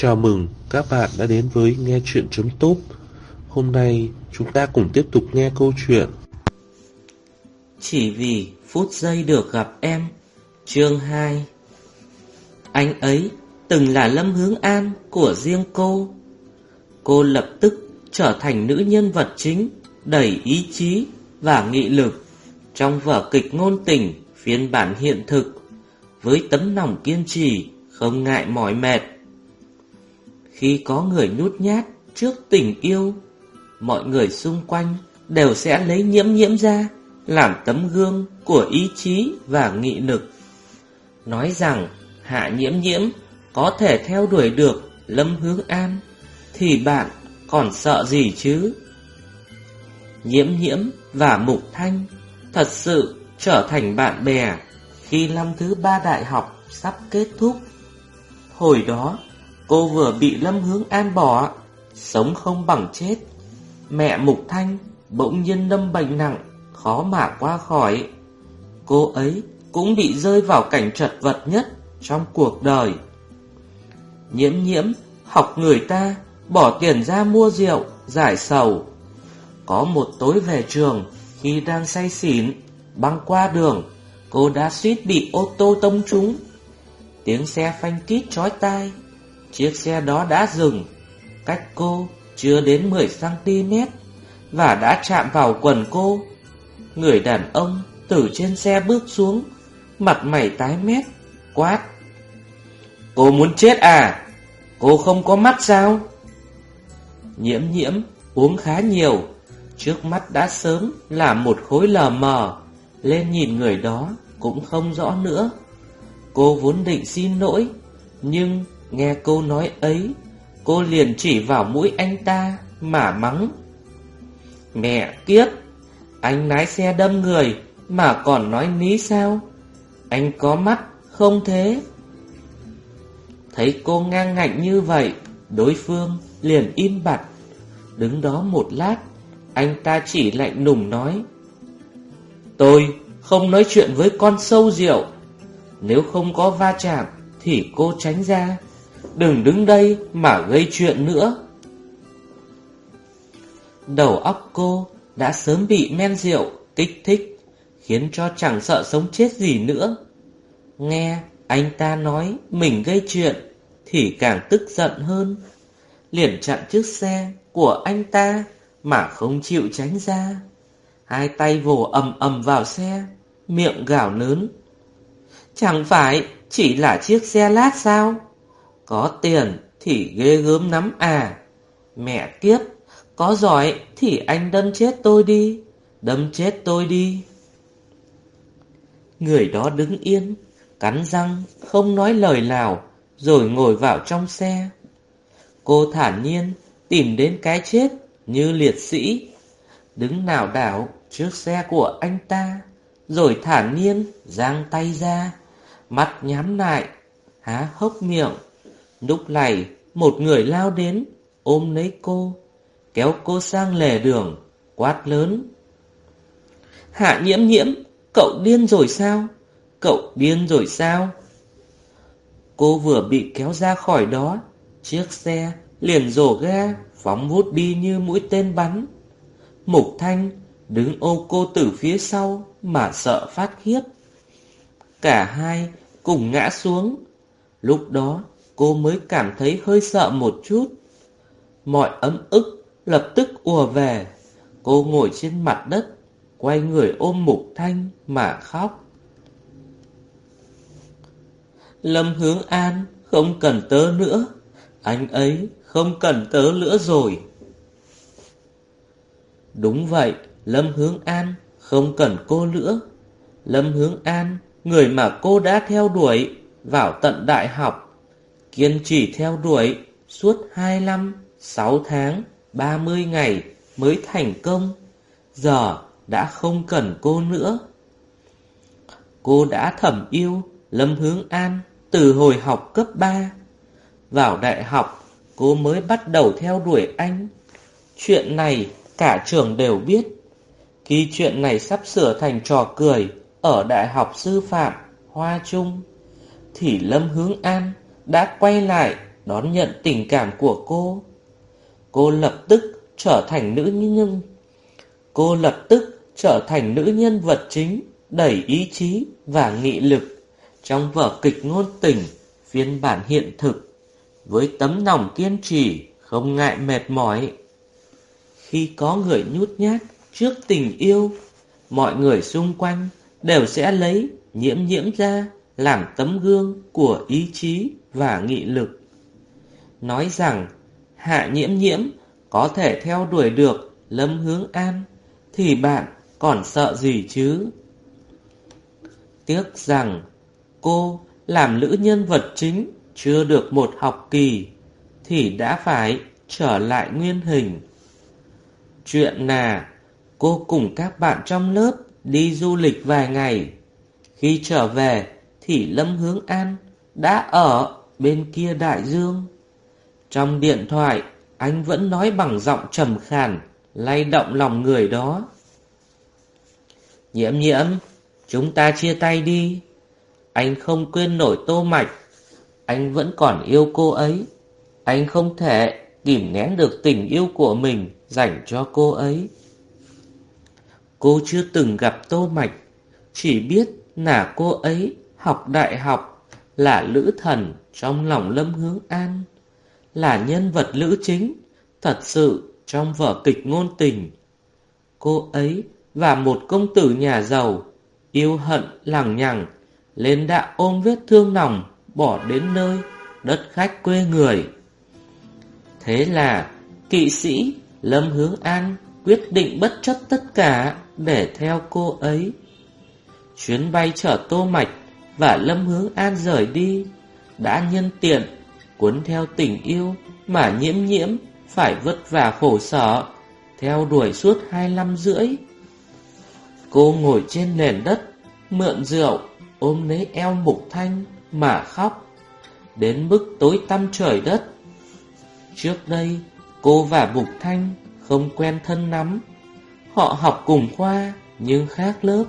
Chào mừng các bạn đã đến với Nghe Chuyện chấm tốt. Hôm nay chúng ta cùng tiếp tục nghe câu chuyện. Chỉ vì phút giây được gặp em, Chương 2 Anh ấy từng là Lâm Hướng An của riêng cô. Cô lập tức trở thành nữ nhân vật chính, Đầy ý chí và nghị lực Trong vở kịch ngôn tình phiên bản hiện thực, Với tấm lòng kiên trì, Không ngại mỏi mệt. Khi có người nhút nhát trước tình yêu, Mọi người xung quanh đều sẽ lấy nhiễm nhiễm ra, Làm tấm gương của ý chí và nghị lực. Nói rằng hạ nhiễm nhiễm có thể theo đuổi được Lâm Hướng An, Thì bạn còn sợ gì chứ? Nhiễm nhiễm và Mục Thanh Thật sự trở thành bạn bè Khi năm thứ ba đại học sắp kết thúc. Hồi đó cô vừa bị Lâm Hướng An bỏ Sống không bằng chết Mẹ Mục Thanh bỗng nhiên lâm bệnh nặng Khó mà qua khỏi Cô ấy cũng bị rơi vào cảnh trật vật nhất trong cuộc đời Nhiễm nhiễm học người ta bỏ tiền ra mua rượu, giải sầu. Có một tối về trường, khi đang say xỉn, băng qua đường, cô đã suýt bị ô tô tông trúng. Tiếng xe phanh kít chói tai, chiếc xe đó đã dừng, cách cô chưa đến 10cm và đã chạm vào quần cô. Người đàn ông từ trên xe bước xuống, mặt mày tái mét, quát. Cô muốn chết à? Cô không có mắt sao? Nhiễm nhiễm uống khá nhiều Trước mắt đã sớm là một khối lờ mờ Lên nhìn người đó cũng không rõ nữa Cô vốn định xin lỗi Nhưng nghe cô nói ấy, Cô liền chỉ vào mũi anh ta mà mắng. Mẹ kiếp, Anh lái xe đâm người Mà còn nói ní sao? Anh có mắt không thế? Thấy cô ngang ngạnh như vậy, Đối phương liền im bặt. Đứng đó một lát, Anh ta chỉ lạnh lùng nói, Tôi không nói chuyện với con sâu rượu. Nếu không có va chạm Thì cô tránh ra. Đừng đứng đây mà gây chuyện nữa. Đầu óc cô đã sớm bị men rượu, kích thích, Khiến cho chẳng sợ sống chết gì nữa. Nghe anh ta nói mình gây chuyện Thì càng tức giận hơn. Liền chặn chiếc xe của anh ta Mà không chịu tránh ra. Hai tay vồ ầm ầm vào xe, Miệng gào lớn. Chẳng phải chỉ là chiếc xe lát sao? Có tiền thì ghê gớm lắm à. Mẹ kiếp Có giỏi thì anh đâm chết tôi đi Đâm chết tôi đi. Người đó đứng yên Cắn răng Không nói lời nào Rồi ngồi vào trong xe. Cô thản nhiên tìm đến cái chết như liệt sĩ, đứng nào đảo trước xe của anh ta, rồi thản nhiên giang tay ra, mắt nhắm lại, há hốc miệng. Lúc này, một người lao đến, ôm lấy cô, kéo cô sang lề đường, quát lớn. Hạ nhiễm nhiễm, cậu điên rồi sao? Cậu điên rồi sao? Cô vừa bị kéo ra khỏi đó, chiếc xe liền rổ ga, phóng vút đi như mũi tên bắn. Mục Thanh đứng ô cô từ phía sau mà sợ phát khiếp. Cả hai cùng ngã xuống. Lúc đó cô mới cảm thấy hơi sợ một chút. Mọi ấm ức lập tức ùa về. Cô ngồi trên mặt đất, quay người ôm Mục Thanh mà khóc. Lâm Hướng An không cần tớ nữa, anh ấy không cần tớ nữa rồi. Đúng vậy, Lâm Hướng An không cần cô nữa. Lâm Hướng An, người mà cô đã theo đuổi vào tận đại học, kiên trì theo đuổi suốt 2 năm, 6 tháng, 30 ngày mới thành công. Giờ đã không cần cô nữa. Cô đã thầm yêu Lâm Hướng An từ hồi học cấp 3. Vào đại học, cô mới bắt đầu theo đuổi anh. Chuyện này cả trường đều biết. Khi chuyện này sắp sửa thành trò cười ở Đại học Sư phạm Hoa Trung, thì Lâm Hướng An đã quay lại đón nhận tình cảm của cô. Cô lập tức trở thành nữ nhân. Cô lập tức trở thành nữ nhân vật chính, đẩy ý chí và nghị lực trong vở kịch ngôn tình phiên bản hiện thực với tấm lòng kiên trì, không ngại mệt mỏi. Khi có người nhút nhát trước tình yêu, mọi người xung quanh đều sẽ lấy nhiễm nhiễm ra làm tấm gương của ý chí và nghị lực. Nói rằng hạ nhiễm nhiễm có thể theo đuổi được lâm hướng an, thì bạn còn sợ gì chứ? Tiếc rằng cô làm nữ nhân vật chính chưa được một học kỳ thì đã phải trở lại nguyên hình. Chuyện là cô cùng các bạn trong lớp đi du lịch vài ngày. Khi trở về thì Lâm Hướng An đã ở bên kia đại dương. Trong điện thoại, anh vẫn nói bằng giọng trầm khàn, lay động lòng người đó. Nhiễm nhiễm, chúng ta chia tay đi. Anh không quên nổi tô mạch. Anh vẫn còn yêu cô ấy. Anh không thể kìm nén được tình yêu của mình dành cho cô ấy. Cô chưa từng gặp tô mạch, chỉ biết là cô ấy học đại học, là lữ thần trong lòng lâm hướng an, là nhân vật nữ chính, thật sự trong vở kịch ngôn tình. Cô ấy và một công tử nhà giàu, yêu hận lằng nhằng, lên đã ôm vết thương lòng, bỏ đến nơi, đất khách quê người. Thế là, kỵ sĩ Lâm Hướng An quyết định bất chấp tất cả để theo cô ấy. Chuyến bay chở Tô Mạch và Lâm Hướng An rời đi, đã nhân tiện, cuốn theo tình yêu mà nhiễm nhiễm phải vất vả khổ sở, theo đuổi suốt hai năm rưỡi. Cô ngồi trên nền đất, mượn rượu, ôm lấy eo Mục Thanh mà khóc, đến mức tối tăm trời đất. Trước đây, cô và Mục Thanh không quen thân lắm. Họ học cùng khoa nhưng khác lớp.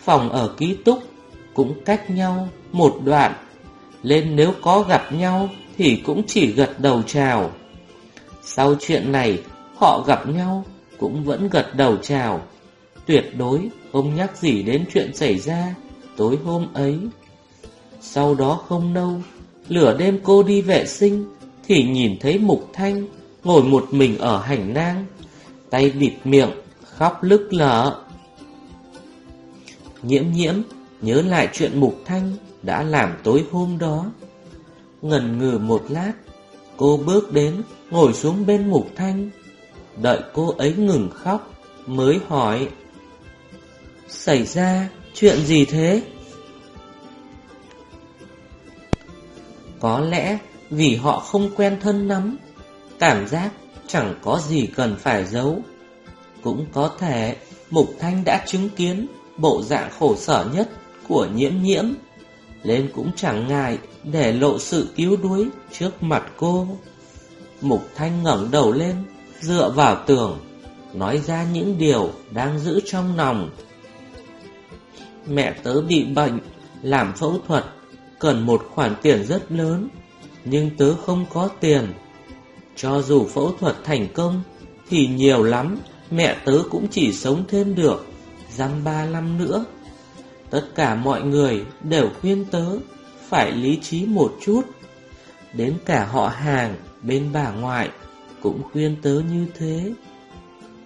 Phòng ở ký túc cũng cách nhau một đoạn. Lên nếu có gặp nhau thì cũng chỉ gật đầu chào. Sau chuyện này, họ gặp nhau cũng vẫn gật đầu chào. Tuyệt đối không nhắc gì đến chuyện xảy ra tối hôm ấy. Sau đó không lâu, lửa đêm cô đi vệ sinh thì nhìn thấy Mục Thanh ngồi một mình ở hành lang, tay bịt miệng, khóc lức lở. Nhiễm nhiễm nhớ lại chuyện Mục Thanh đã làm tối hôm đó. Ngần ngừ một lát, cô bước đến, ngồi xuống bên Mục Thanh. Đợi cô ấy ngừng khóc, mới hỏi. Xảy ra chuyện gì thế? Có lẽ vì họ không quen thân lắm Cảm giác chẳng có gì cần phải giấu Cũng có thể Mục Thanh đã chứng kiến Bộ dạng khổ sở nhất của nhiễm nhiễm lên cũng chẳng ngại Để lộ sự cứu đuối Trước mặt cô. Mục Thanh ngẩng đầu lên, Dựa vào tường, Nói ra những điều đang giữ trong lòng. Mẹ tớ bị bệnh, Làm phẫu thuật, Cần một khoản tiền rất lớn, Nhưng tớ không có tiền. Cho dù phẫu thuật thành công, Thì nhiều lắm, Mẹ tớ cũng chỉ sống thêm được Dăm ba năm nữa. Tất cả mọi người đều khuyên tớ Phải lý trí một chút. Đến cả họ hàng Bên bà ngoại Cũng khuyên tớ như thế.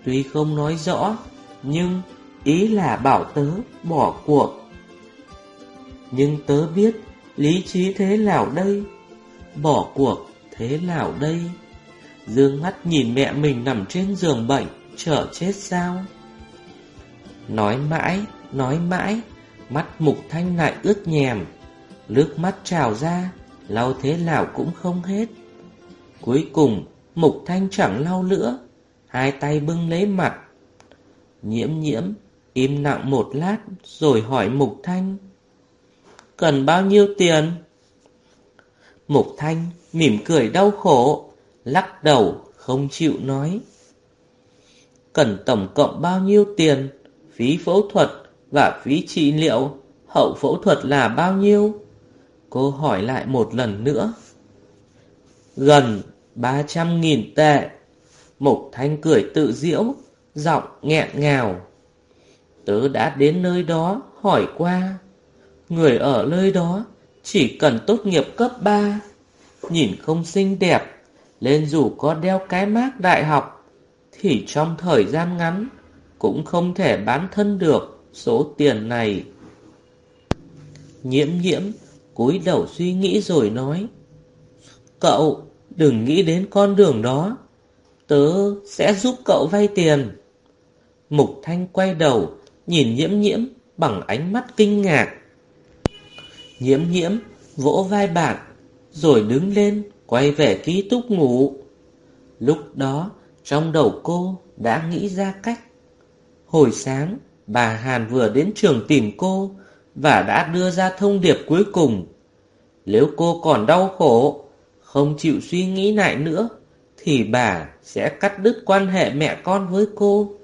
Tuy không nói rõ, Nhưng ý là bảo tớ bỏ cuộc. Nhưng tớ biết Lý trí thế nào đây? Bỏ cuộc thế nào đây? Dương mắt nhìn mẹ mình nằm trên giường bệnh, chở chết sao? Nói mãi Nói mãi Mắt mục thanh lại ướt nhèm Nước mắt trào ra Lau thế nào cũng không hết. Cuối cùng Mục thanh chẳng lau nữa Hai tay bưng lấy mặt. Nhiễm nhiễm Im lặng một lát Rồi hỏi Mục thanh Cần bao nhiêu tiền? Mục thanh mỉm cười đau khổ lắc đầu không chịu nói. Cần tổng cộng bao nhiêu tiền, phí phẫu thuật và phí trị liệu, hậu phẫu thuật là bao nhiêu? Cô hỏi lại một lần nữa. gần 300.000 tệ. Mục Thanh cười tự diễu, giọng nghẹn ngào. Tớ đã đến nơi đó hỏi qua. Người ở nơi đó chỉ cần tốt nghiệp cấp 3, nhìn không xinh đẹp, lên dù có đeo cái mác đại học, thì trong thời gian ngắn cũng không thể bán thân được số tiền này. Nhiễm nhiễm, cúi đầu suy nghĩ rồi nói. Cậu, đừng nghĩ đến con đường đó. Tớ sẽ giúp cậu vay tiền. Mục Thanh quay đầu, nhìn nhiễm nhiễm bằng ánh mắt kinh ngạc. Nhiễm nhiễm vỗ vai bạn, rồi đứng lên, quay về ký túc ngủ. Lúc đó, trong đầu cô đã nghĩ ra cách. Hồi sáng, bà Hàn vừa đến trường tìm cô và đã đưa ra thông điệp cuối cùng. Nếu cô còn đau khổ, không chịu suy nghĩ lại nữa, thì bà sẽ cắt đứt quan hệ mẹ con với cô.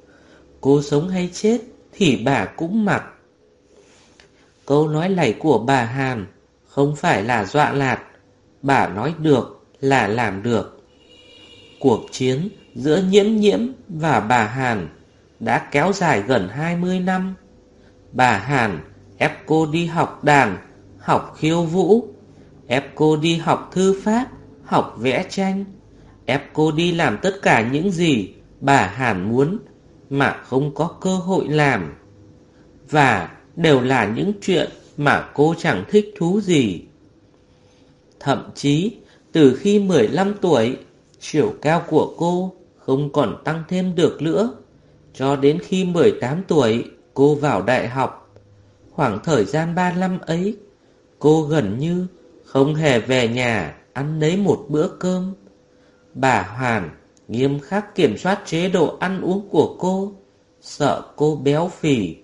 Cô sống hay chết thì bà cũng mặc. Câu nói này của bà Hàn không phải là dọa lạt, bà nói được là làm được. Cuộc chiến giữa nhiễm nhiễm và bà Hàn đã kéo dài gần 20 năm. Bà Hàn ép cô đi học đàn, học khiêu vũ, ép cô đi học thư pháp, học vẽ tranh, ép cô đi làm tất cả những gì bà Hàn muốn mà không có cơ hội làm. Và đều là những chuyện mà cô chẳng thích thú gì. Thậm chí, từ khi 15 tuổi, chiều cao của cô không còn tăng thêm được nữa. Cho đến khi 18 tuổi, cô vào đại học. Khoảng thời gian 3 năm ấy, cô gần như không hề về nhà ăn lấy một bữa cơm. Bà Hoàn nghiêm khắc kiểm soát chế độ ăn uống của cô, sợ cô béo phì.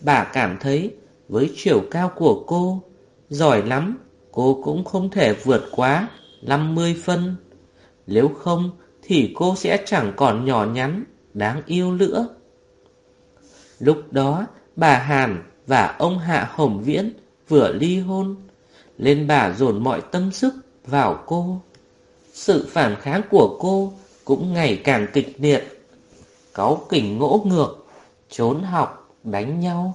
Bà cảm thấy với chiều cao của cô, giỏi lắm, cô cũng không thể vượt quá 50 phân. Nếu không thì cô sẽ chẳng còn nhỏ nhắn, đáng yêu nữa. Lúc đó, bà Hàn và ông Hạ Hồng Viễn vừa ly hôn, nên bà dồn mọi tâm sức vào cô. Sự phản kháng của cô cũng ngày càng kịch liệt. Cáu kỉnh ngỗ ngược, trốn học, đánh nhau.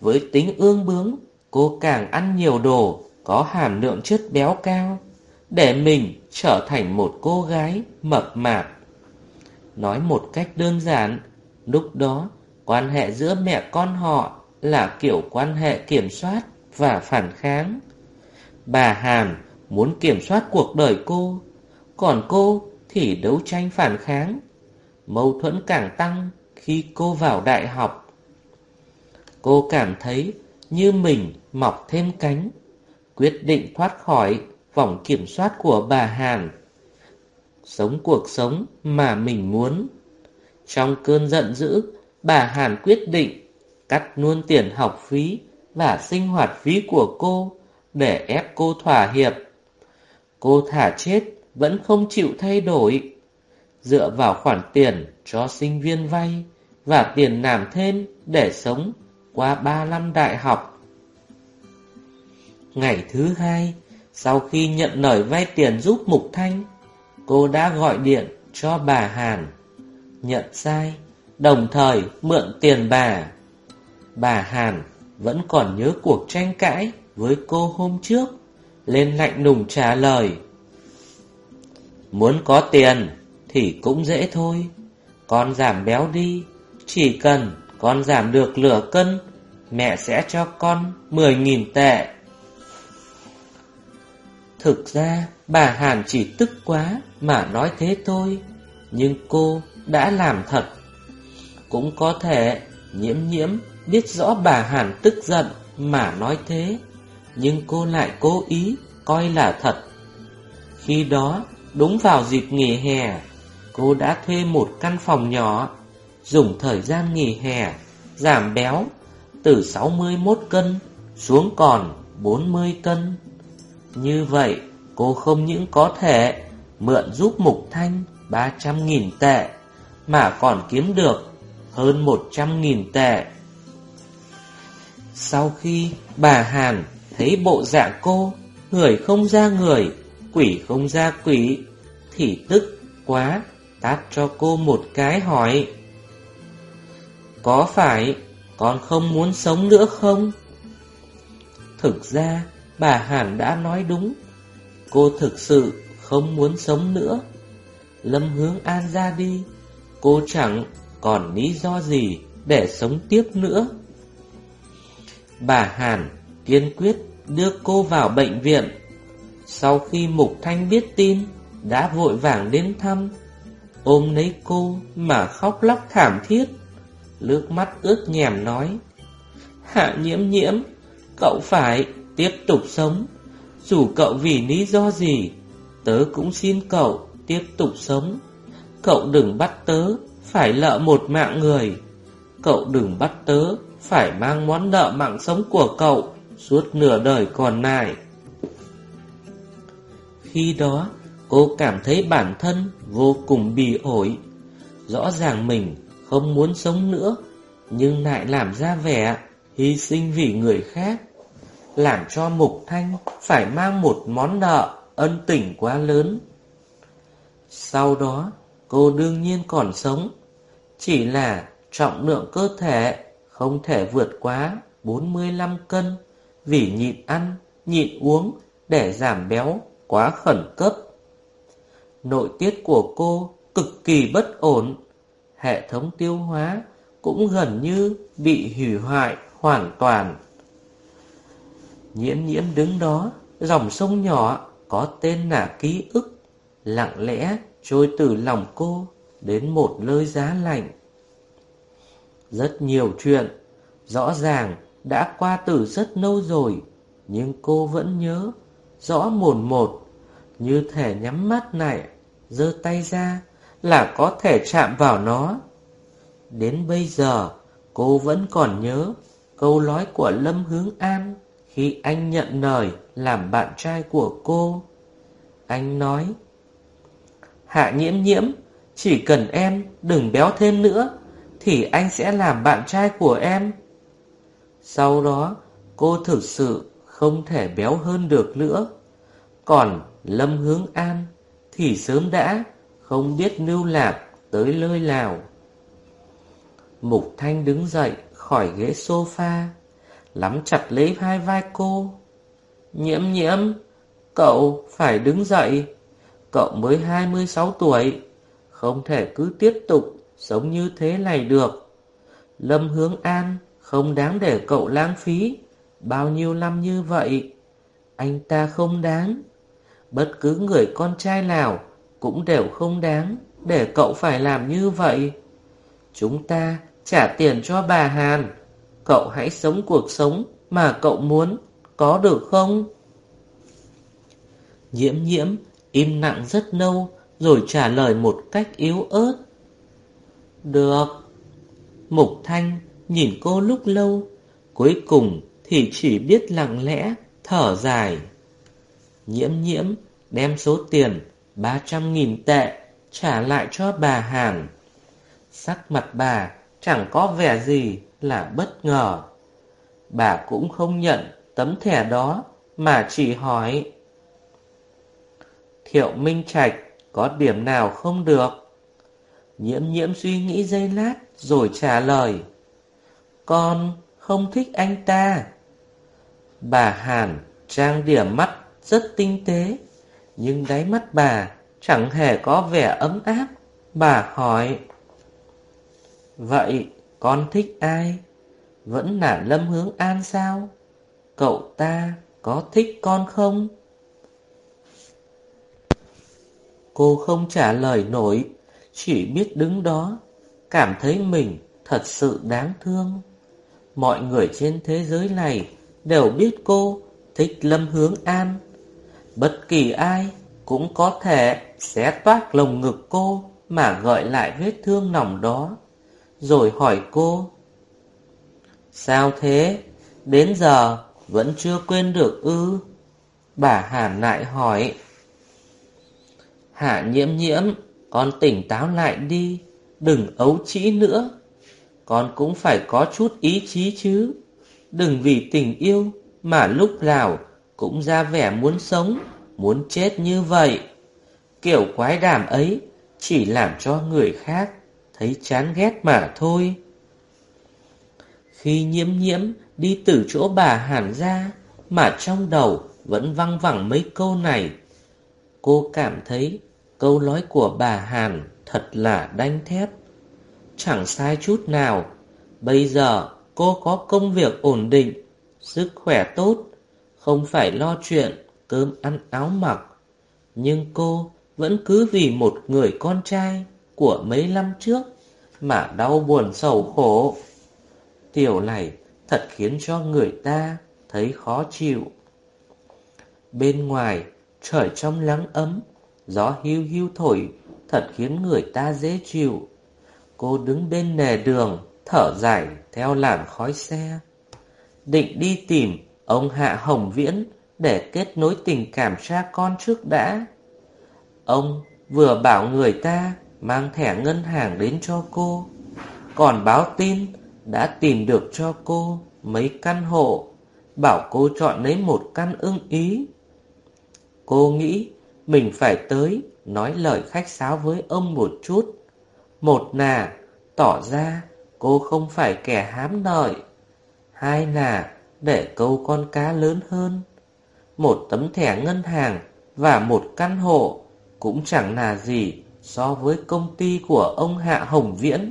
Với tính ương bướng, cô càng ăn nhiều đồ có hàm lượng chất béo cao, để mình trở thành một cô gái mập mạp. Nói một cách đơn giản, lúc đó quan hệ giữa mẹ con họ là kiểu quan hệ kiểm soát và phản kháng. Bà Hàn muốn kiểm soát cuộc đời cô, còn cô thì đấu tranh phản kháng. Mâu thuẫn càng tăng khi cô vào đại học. Cô cảm thấy như mình mọc thêm cánh, quyết định thoát khỏi vòng kiểm soát của bà Hàn. Sống cuộc sống mà mình muốn. Trong cơn giận dữ, bà Hàn quyết định cắt luôn tiền học phí và sinh hoạt phí của cô để ép cô thỏa hiệp. Cô thả chết vẫn không chịu thay đổi. Dựa vào khoản tiền cho sinh viên vay và tiền làm thêm để sống qua 3 năm đại học. Ngày thứ hai, sau khi nhận lời vay tiền giúp Mục Thanh, cô đã gọi điện cho bà Hàn. Nhận sai, đồng thời mượn tiền bà. Bà Hàn vẫn còn nhớ cuộc tranh cãi với cô hôm trước, lên lạnh lùng trả lời. Muốn có tiền thì cũng dễ thôi, con giảm béo đi, chỉ cần con giảm được lửa cân, mẹ sẽ cho con 10.000 tệ. Thực ra, bà Hàn chỉ tức quá mà nói thế thôi, nhưng cô đã làm thật. Cũng có thể nhiễm nhiễm biết rõ bà Hàn tức giận mà nói thế, nhưng cô lại cố ý coi là thật. Khi đó, đúng vào dịp nghỉ hè, cô đã thuê một căn phòng nhỏ, dùng thời gian nghỉ hè giảm béo từ 61 cân xuống còn 40 cân. Như vậy, cô không những có thể mượn giúp Mục Thanh 300.000 tệ, mà còn kiếm được hơn 100.000 tệ. Sau khi bà Hàn thấy bộ dạng cô, người không ra người, quỷ không ra quỷ, thì tức quá, tát cho cô một cái hỏi. Có phải con không muốn sống nữa không? Thực ra, bà Hàn đã nói đúng. Cô thực sự không muốn sống nữa. Lâm hướng an ra đi, cô chẳng còn lý do gì để sống tiếp nữa. Bà Hàn kiên quyết đưa cô vào bệnh viện. Sau khi Mục Thanh biết tin, đã vội vàng đến thăm, ôm lấy cô mà khóc lóc thảm thiết. Nước mắt ướt nhèm nói, Hạ nhiễm nhiễm, cậu phải tiếp tục sống. Dù cậu vì lý do gì, tớ cũng xin cậu tiếp tục sống. Cậu đừng bắt tớ phải lợ một mạng người. Cậu đừng bắt tớ phải mang món nợ mạng sống của cậu suốt nửa đời còn lại. Khi đó, cô cảm thấy bản thân vô cùng bì ổi. Rõ ràng mình không muốn sống nữa, nhưng lại làm ra vẻ hy sinh vì người khác. Làm cho Mục Thanh phải mang một món nợ ân tình quá lớn. Sau đó, cô đương nhiên còn sống, chỉ là trọng lượng cơ thể không thể vượt quá 45 cân vì nhịn ăn, nhịn uống để giảm béo quá khẩn cấp. Nội tiết của cô cực kỳ bất ổn, hệ thống tiêu hóa cũng gần như bị hủy hoại hoàn toàn. Nhiễm nhiễm đứng đó, dòng sông nhỏ có tên là ký ức, lặng lẽ trôi từ lòng cô đến một nơi giá lạnh. Rất nhiều chuyện, rõ ràng đã qua từ rất lâu rồi, nhưng cô vẫn nhớ, rõ mồn một, như thể nhắm mắt lại, giơ tay ra là có thể chạm vào nó. Đến bây giờ, cô vẫn còn nhớ câu nói của Lâm Hướng An khi anh nhận lời làm bạn trai của cô. Anh nói, Hạ nhiễm nhiễm, chỉ cần em đừng béo thêm nữa, thì anh sẽ làm bạn trai của em. Sau đó, cô thực sự không thể béo hơn được nữa. Còn Lâm Hướng An thì sớm đã không biết lưu lạc tới nơi nào. Mục Thanh đứng dậy khỏi ghế sofa, lắm chặt lấy hai vai cô. Nhiễm nhiễm, cậu phải đứng dậy. Cậu mới 26 tuổi, không thể cứ tiếp tục sống như thế này được. Lâm Hướng An không đáng để cậu lãng phí bao nhiêu năm như vậy. Anh ta không đáng. Bất cứ người con trai nào cũng đều không đáng để cậu phải làm như vậy. Chúng ta trả tiền cho bà Hàn. Cậu hãy sống cuộc sống mà cậu muốn, có được không? Nhiễm nhiễm im lặng rất lâu rồi trả lời một cách yếu ớt. Được. Mục Thanh nhìn cô lúc lâu, cuối cùng thì chỉ biết lặng lẽ, thở dài. Nhiễm nhiễm đem số tiền 300.000 tệ trả lại cho bà Hàn. Sắc mặt bà chẳng có vẻ gì là bất ngờ. Bà cũng không nhận tấm thẻ đó mà chỉ hỏi. Thiệu Minh Trạch có điểm nào không được? Nhiễm nhiễm suy nghĩ giây lát rồi trả lời. Con không thích anh ta. Bà Hàn trang điểm mắt rất tinh tế, nhưng đáy mắt bà chẳng hề có vẻ ấm áp. Bà hỏi, Vậy con thích ai? Vẫn là Lâm Hướng An sao? Cậu ta có thích con không? Cô không trả lời nổi, chỉ biết đứng đó, cảm thấy mình thật sự đáng thương. Mọi người trên thế giới này đều biết cô thích Lâm Hướng An. Bất kỳ ai cũng có thể xé toát lồng ngực cô mà gợi lại vết thương nòng đó. Rồi hỏi cô Sao thế? Đến giờ vẫn chưa quên được ư? Bà Hàn lại hỏi Hạ nhiễm nhiễm, Con tỉnh táo lại đi, Đừng ấu trĩ nữa Con cũng phải có chút ý chí chứ Đừng vì tình yêu Mà lúc nào cũng ra vẻ muốn sống, muốn chết như vậy. Kiểu quái đảm ấy chỉ làm cho người khác thấy chán ghét mà thôi. Khi nhiễm nhiễm đi từ chỗ bà Hàn ra, mà trong đầu vẫn văng vẳng mấy câu này. Cô cảm thấy câu nói của bà Hàn thật là đanh thép. Chẳng sai chút nào. Bây giờ cô có công việc ổn định, sức khỏe tốt, không phải lo chuyện cơm ăn áo mặc. Nhưng cô vẫn cứ vì một người con trai của mấy năm trước mà đau buồn sầu khổ. Điều này thật khiến cho người ta thấy khó chịu. Bên ngoài, trời trong lắng ấm, gió hiu hiu thổi, thật khiến người ta dễ chịu. Cô đứng bên nề đường, thở dài theo làn khói xe. Định đi tìm ông Hạ Hồng Viễn để kết nối tình cảm cha con trước đã. Ông vừa bảo người ta mang thẻ ngân hàng đến cho cô, còn báo tin đã tìm được cho cô mấy căn hộ, bảo cô chọn lấy một căn ưng ý. Cô nghĩ mình phải tới nói lời khách sáo với ông một chút. Một là tỏ ra cô không phải kẻ hám lợi. Hai là để câu con cá lớn hơn. Một tấm thẻ ngân hàng và một căn hộ cũng chẳng là gì so với công ty của ông Hạ Hồng Viễn.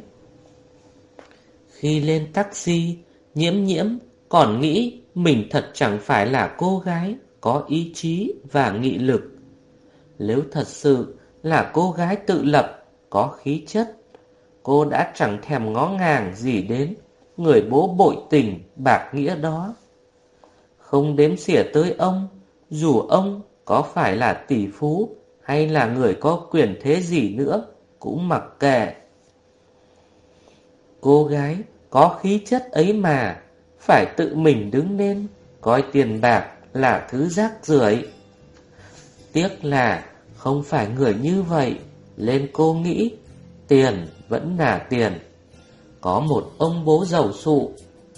Khi lên taxi, nhiễm nhiễm còn nghĩ mình thật chẳng phải là cô gái có ý chí và nghị lực. Nếu thật sự là cô gái tự lập, có khí chất, cô đã chẳng thèm ngó ngàng gì đến người bố bội tình bạc nghĩa đó. Không đếm xỉa tới ông, dù ông có phải là tỷ phú hay là người có quyền thế gì nữa, cũng mặc kệ. Cô gái có khí chất ấy mà, phải tự mình đứng lên, coi tiền bạc là thứ rác rưởi. Tiếc là không phải người như vậy, lên cô nghĩ tiền vẫn là tiền. Có một ông bố giàu sụ,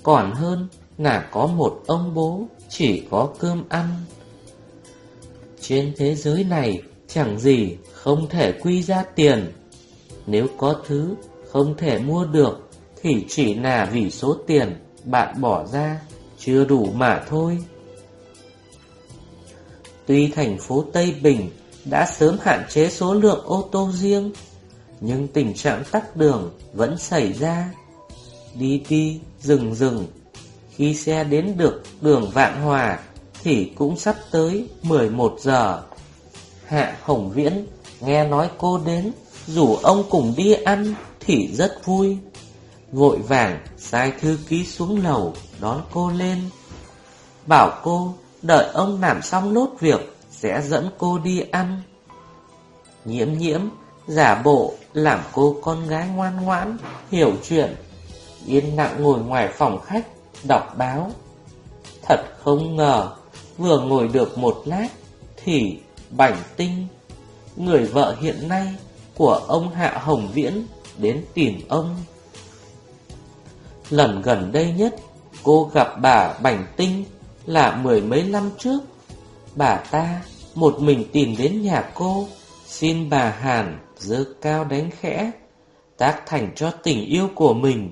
còn hơn là có một ông bố chỉ có cơm ăn. Trên thế giới này chẳng gì không thể quy ra tiền. Nếu có thứ không thể mua được thì chỉ là vì số tiền bạn bỏ ra chưa đủ mà thôi. Tuy thành phố Tây Bình đã sớm hạn chế số lượng ô tô riêng, nhưng tình trạng tắc đường vẫn xảy ra. Đi đi, dừng dừng, khi xe đến được đường Vạn Hòa thì cũng sắp tới 11 giờ. Hạ Hồng Viễn nghe nói cô đến, rủ ông cùng đi ăn thì rất vui. Vội vàng sai thư ký xuống lầu đón cô lên. Bảo cô đợi ông làm xong nốt việc sẽ dẫn cô đi ăn. Nhiễm nhiễm giả bộ làm cô con gái ngoan ngoãn, hiểu chuyện, yên lặng ngồi ngoài phòng khách đọc báo. Thật không ngờ, vừa ngồi được một lát thì Bảnh Tinh, người vợ hiện nay của ông Hạ Hồng Viễn đến tìm ông. Lần gần đây nhất, cô gặp bà Bảnh Tinh là mười mấy năm trước. Bà ta một mình tìm đến nhà cô, xin bà Hàn dơ cao đánh khẽ, tác thành cho tình yêu của mình.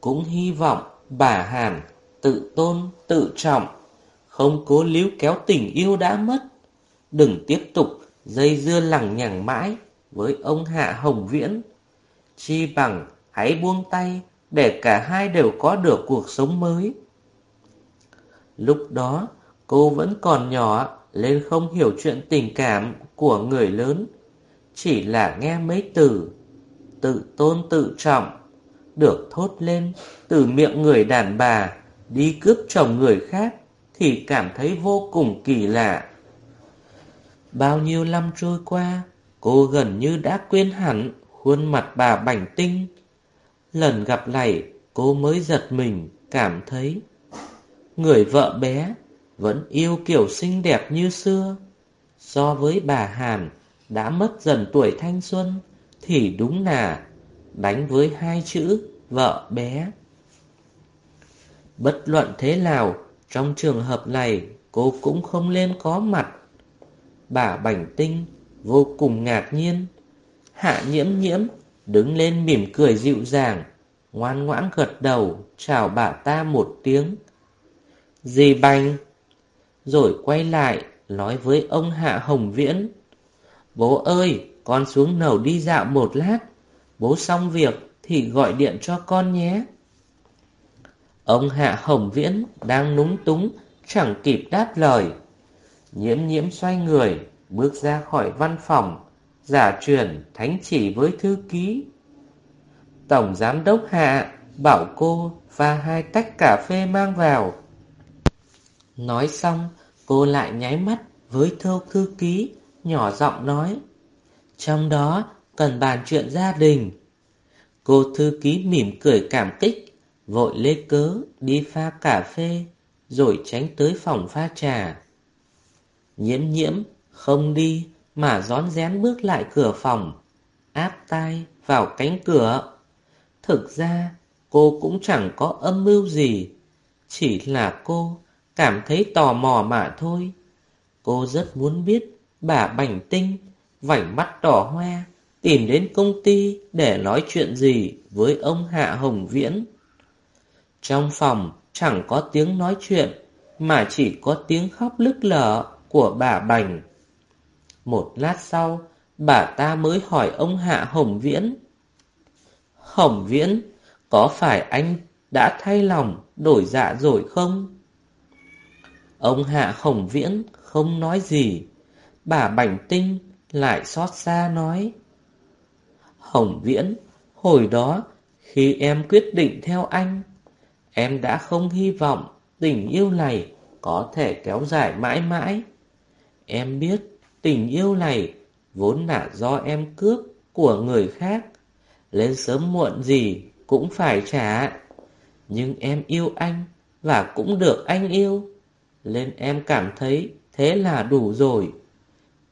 Cũng hy vọng bà Hàn tự tôn, tự trọng, không cố líu kéo tình yêu đã mất. Đừng tiếp tục dây dưa lằng nhằng mãi với ông Hạ Hồng Viễn. Chi bằng hãy buông tay để cả hai đều có được cuộc sống mới. Lúc đó, cô vẫn còn nhỏ nên không hiểu chuyện tình cảm của người lớn. Chỉ là nghe mấy từ tự tôn tự trọng được thốt lên từ miệng người đàn bà đi cướp chồng người khác thì cảm thấy vô cùng kỳ lạ. Bao nhiêu năm trôi qua, cô gần như đã quên hẳn khuôn mặt bà Bảnh Tinh. Lần gặp lại, cô mới giật mình, cảm thấy người vợ bé vẫn yêu kiểu xinh đẹp như xưa. So với bà Hàn đã mất dần tuổi thanh xuân, thì đúng là đánh với hai chữ vợ bé. Bất luận thế nào, trong trường hợp này cô cũng không nên có mặt bà Bảnh Tinh vô cùng ngạc nhiên. Hạ nhiễm nhiễm đứng lên mỉm cười dịu dàng, ngoan ngoãn gật đầu chào bà ta một tiếng. Dì Bành! Rồi quay lại nói với ông Hạ Hồng Viễn. Bố ơi, con xuống nầu đi dạo một lát. Bố xong việc thì gọi điện cho con nhé. Ông Hạ Hồng Viễn đang núng túng, chẳng kịp đáp lời. Nhiễm nhiễm xoay người, bước ra khỏi văn phòng, giả truyền thánh chỉ với thư ký. Tổng giám đốc Hạ bảo cô pha hai tách cà phê mang vào. Nói xong, cô lại nháy mắt với thâu thư ký, nhỏ giọng nói. Trong đó cần bàn chuyện gia đình. Cô thư ký mỉm cười cảm kích, vội lê cớ đi pha cà phê, rồi tránh tới phòng pha trà. Nhiễm nhiễm không đi mà rón rén bước lại cửa phòng, áp tai vào cánh cửa. Thực ra cô cũng chẳng có âm mưu gì, chỉ là cô cảm thấy tò mò mà thôi. Cô rất muốn biết bà Bảnh Tinh, vảnh mắt đỏ hoa, tìm đến công ty để nói chuyện gì với ông Hạ Hồng Viễn. Trong phòng chẳng có tiếng nói chuyện, mà chỉ có tiếng khóc lức lở của bà Bành. Một lát sau, bà ta mới hỏi ông Hạ Hồng Viễn. Hồng Viễn, có phải anh đã thay lòng, đổi dạ rồi không? Ông Hạ Hồng Viễn không nói gì. Bà Bành Tinh lại xót xa nói. Hồng Viễn, hồi đó khi em quyết định theo anh, em đã không hy vọng tình yêu này có thể kéo dài mãi mãi. Em biết tình yêu này vốn là do em cướp của người khác, lên sớm muộn gì cũng phải trả. Nhưng em yêu anh và cũng được anh yêu, nên em cảm thấy thế là đủ rồi.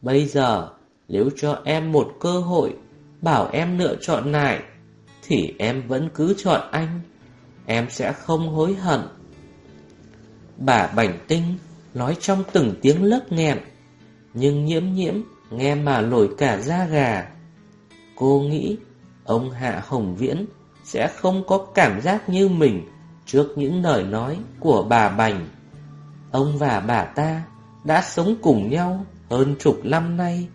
Bây giờ, nếu cho em một cơ hội bảo em lựa chọn lại, thì em vẫn cứ chọn anh. Em sẽ không hối hận. Bà Bảnh Tinh nói trong từng tiếng lớp nghẹn, nhưng nhiễm nhiễm nghe mà nổi cả da gà. Cô nghĩ ông Hạ Hồng Viễn sẽ không có cảm giác như mình trước những lời nói của bà Bành. Ông và bà ta đã sống cùng nhau hơn chục năm nay.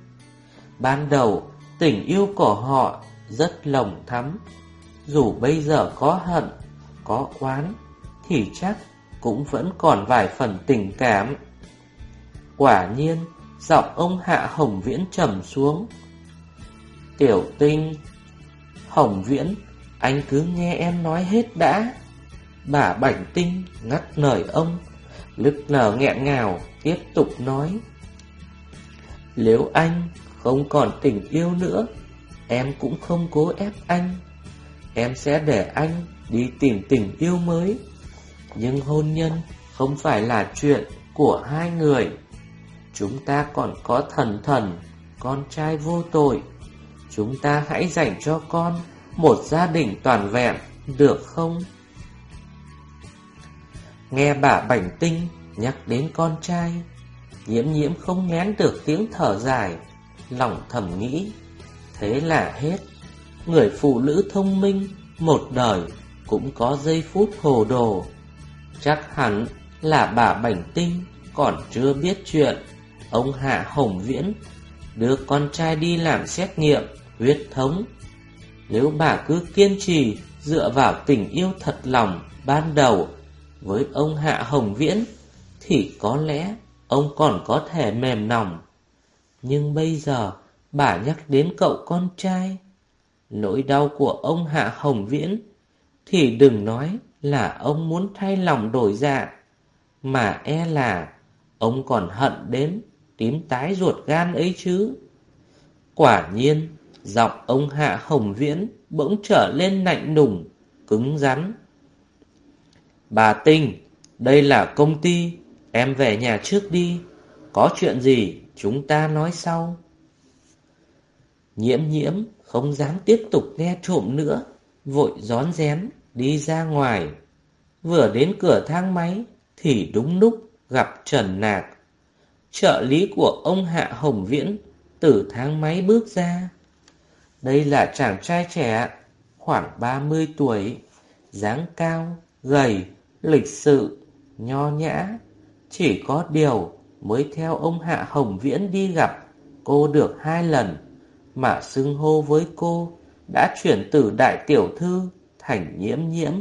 Ban đầu, tình yêu của họ rất lồng thắm. Dù bây giờ có hận, có oán, thì chắc cũng vẫn còn vài phần tình cảm. Quả nhiên, giọng ông Hạ Hồng Viễn trầm xuống. Tiểu tinh, Hồng Viễn, anh cứ nghe em nói hết đã. Bà Bảnh Tinh ngắt lời ông, lức nở nghẹn ngào, tiếp tục nói. Nếu anh không còn tình yêu nữa, em cũng không cố ép anh. Em sẽ để anh đi tìm tình yêu mới. Nhưng hôn nhân không phải là chuyện của hai người. Chúng ta còn có thần thần, con trai vô tội. Chúng ta hãy dành cho con một gia đình toàn vẹn, được không? Nghe bà Bảnh Tinh nhắc đến con trai, nhiễm nhiễm không nén được tiếng thở dài, lòng thầm nghĩ, thế là hết. Người phụ nữ thông minh, một đời cũng có giây phút hồ đồ. Chắc hẳn là bà Bảnh Tinh còn chưa biết chuyện. Ông Hạ Hồng Viễn đưa con trai đi làm xét nghiệm huyết thống. Nếu bà cứ kiên trì dựa vào tình yêu thật lòng ban đầu với ông Hạ Hồng Viễn thì có lẽ ông còn có thể mềm lòng. Nhưng bây giờ bà nhắc đến cậu con trai, nỗi đau của ông Hạ Hồng Viễn thì đừng nói là ông muốn thay lòng đổi dạ, mà e là ông còn hận đến tím tái ruột gan ấy chứ. Quả nhiên, giọng ông Hạ Hồng Viễn bỗng trở lên lạnh nùng, cứng rắn. Bà Tinh, đây là công ty, em về nhà trước đi, có chuyện gì chúng ta nói sau. Nhiễm nhiễm không dám tiếp tục nghe trộm nữa, vội gión rén đi ra ngoài. Vừa đến cửa thang máy thì đúng lúc gặp Trần Nạc trợ lý của ông Hạ Hồng Viễn từ tháng máy bước ra. Đây là chàng trai trẻ, khoảng 30 tuổi, dáng cao, gầy, lịch sự, nho nhã. Chỉ có điều mới theo ông Hạ Hồng Viễn đi gặp cô được hai lần, mà xưng hô với cô đã chuyển từ đại tiểu thư thành nhiễm nhiễm.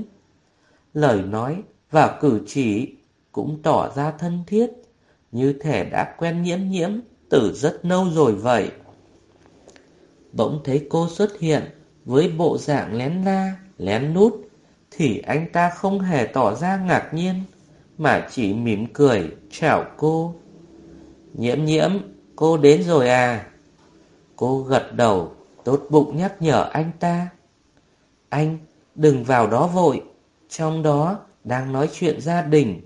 Lời nói và cử chỉ cũng tỏ ra thân thiết, như thể đã quen nhiễm nhiễm từ rất lâu rồi vậy. Bỗng thấy cô xuất hiện với bộ dạng lén la, lén nút, thì anh ta không hề tỏ ra ngạc nhiên, mà chỉ mỉm cười chào cô. Nhiễm nhiễm, cô đến rồi à? Cô gật đầu, tốt bụng nhắc nhở anh ta. Anh, đừng vào đó vội, trong đó đang nói chuyện gia đình.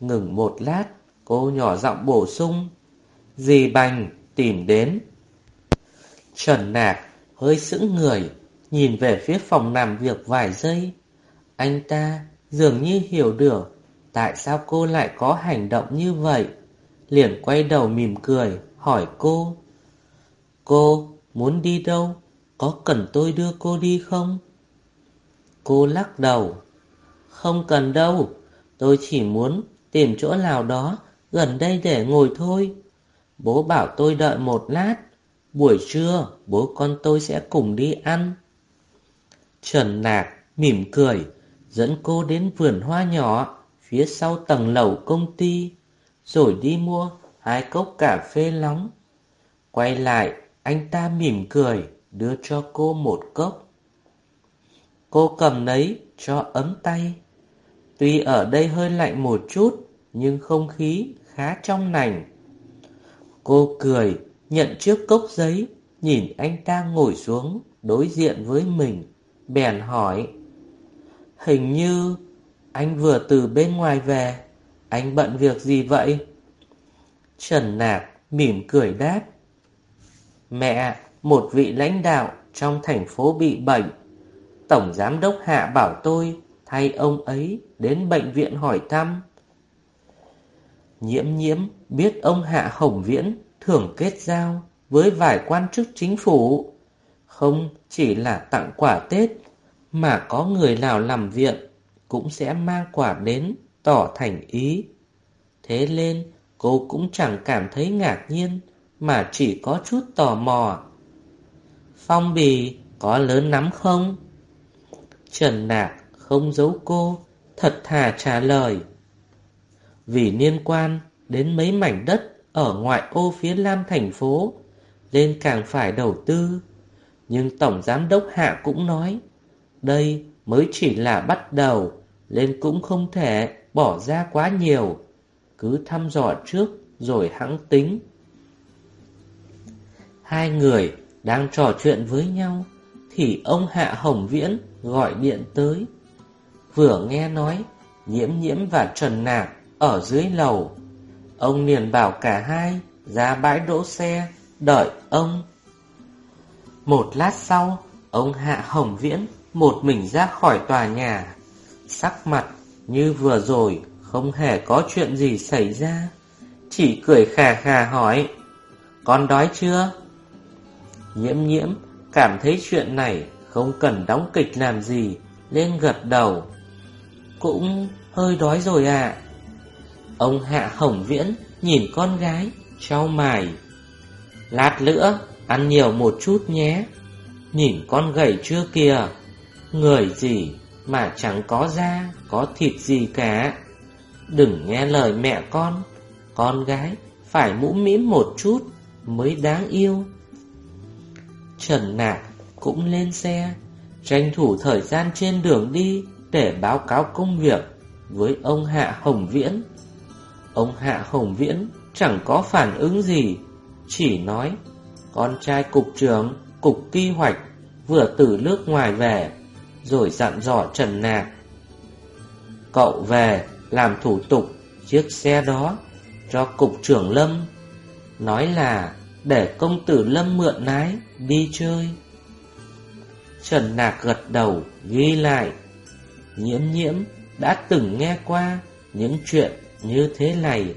Ngừng một lát, cô nhỏ giọng bổ sung. Dì Bành tìm đến. Trần Nạc hơi sững người, nhìn về phía phòng làm việc vài giây. Anh ta dường như hiểu được tại sao cô lại có hành động như vậy. Liền quay đầu mỉm cười, hỏi cô. Cô muốn đi đâu? Có cần tôi đưa cô đi không? Cô lắc đầu. Không cần đâu, tôi chỉ muốn tìm chỗ nào đó gần đây để ngồi thôi. Bố bảo tôi đợi một lát, buổi trưa bố con tôi sẽ cùng đi ăn. Trần Lạc mỉm cười, dẫn cô đến vườn hoa nhỏ phía sau tầng lầu công ty, rồi đi mua hai cốc cà phê nóng. Quay lại, anh ta mỉm cười, đưa cho cô một cốc. Cô cầm lấy cho ấm tay. Tuy ở đây hơi lạnh một chút, nhưng không khí khá trong lành. Cô cười, nhận chiếc cốc giấy, nhìn anh ta ngồi xuống, đối diện với mình, bèn hỏi. Hình như anh vừa từ bên ngoài về, anh bận việc gì vậy? Trần Nạc mỉm cười đáp. Mẹ, một vị lãnh đạo trong thành phố bị bệnh. Tổng giám đốc Hạ bảo tôi thay ông ấy đến bệnh viện hỏi thăm. Nhiễm nhiễm biết ông Hạ Hồng Viễn thường kết giao với vài quan chức chính phủ. Không chỉ là tặng quả Tết, mà có người nào làm viện cũng sẽ mang quả đến tỏ thành ý. Thế nên cô cũng chẳng cảm thấy ngạc nhiên, mà chỉ có chút tò mò. Phong bì có lớn lắm không? Trần Nạc không giấu cô, thật thà trả lời. Vì liên quan đến mấy mảnh đất ở ngoại ô phía nam thành phố, nên càng phải đầu tư. Nhưng Tổng Giám đốc Hạ cũng nói, đây mới chỉ là bắt đầu, nên cũng không thể bỏ ra quá nhiều. Cứ thăm dò trước rồi hãng tính. Hai người đang trò chuyện với nhau, thì ông Hạ Hồng Viễn gọi điện tới. Vừa nghe nói, nhiễm nhiễm và Trần Nạc ở dưới lầu. Ông liền bảo cả hai ra bãi đỗ xe, đợi ông. Một lát sau, ông Hạ Hồng Viễn một mình ra khỏi tòa nhà. Sắc mặt như vừa rồi không hề có chuyện gì xảy ra. Chỉ cười khà khà hỏi, con đói chưa? Nhiễm nhiễm cảm thấy chuyện này không cần đóng kịch làm gì, nên gật đầu. Cũng hơi đói rồi ạ. Ông Hạ Hồng Viễn nhìn con gái, trao mài. Lát nữa, ăn nhiều một chút nhé. Nhìn con gầy chưa kìa. Người gì mà chẳng có da, có thịt gì cả. Đừng nghe lời mẹ con, con gái phải mũm mĩm một chút mới đáng yêu. Trần Nạc cũng lên xe, tranh thủ thời gian trên đường đi để báo cáo công việc với ông Hạ Hồng Viễn. Ông Hạ Hồng Viễn chẳng có phản ứng gì, chỉ nói con trai cục trưởng, cục kỳ hoạch vừa từ nước ngoài về, rồi dặn dò Trần Nạc. Cậu về làm thủ tục chiếc xe đó cho cục trưởng Lâm, nói là để công tử Lâm mượn lái đi chơi. Trần Nạc gật đầu ghi lại. Nhiễm nhiễm đã từng nghe qua những chuyện như thế này.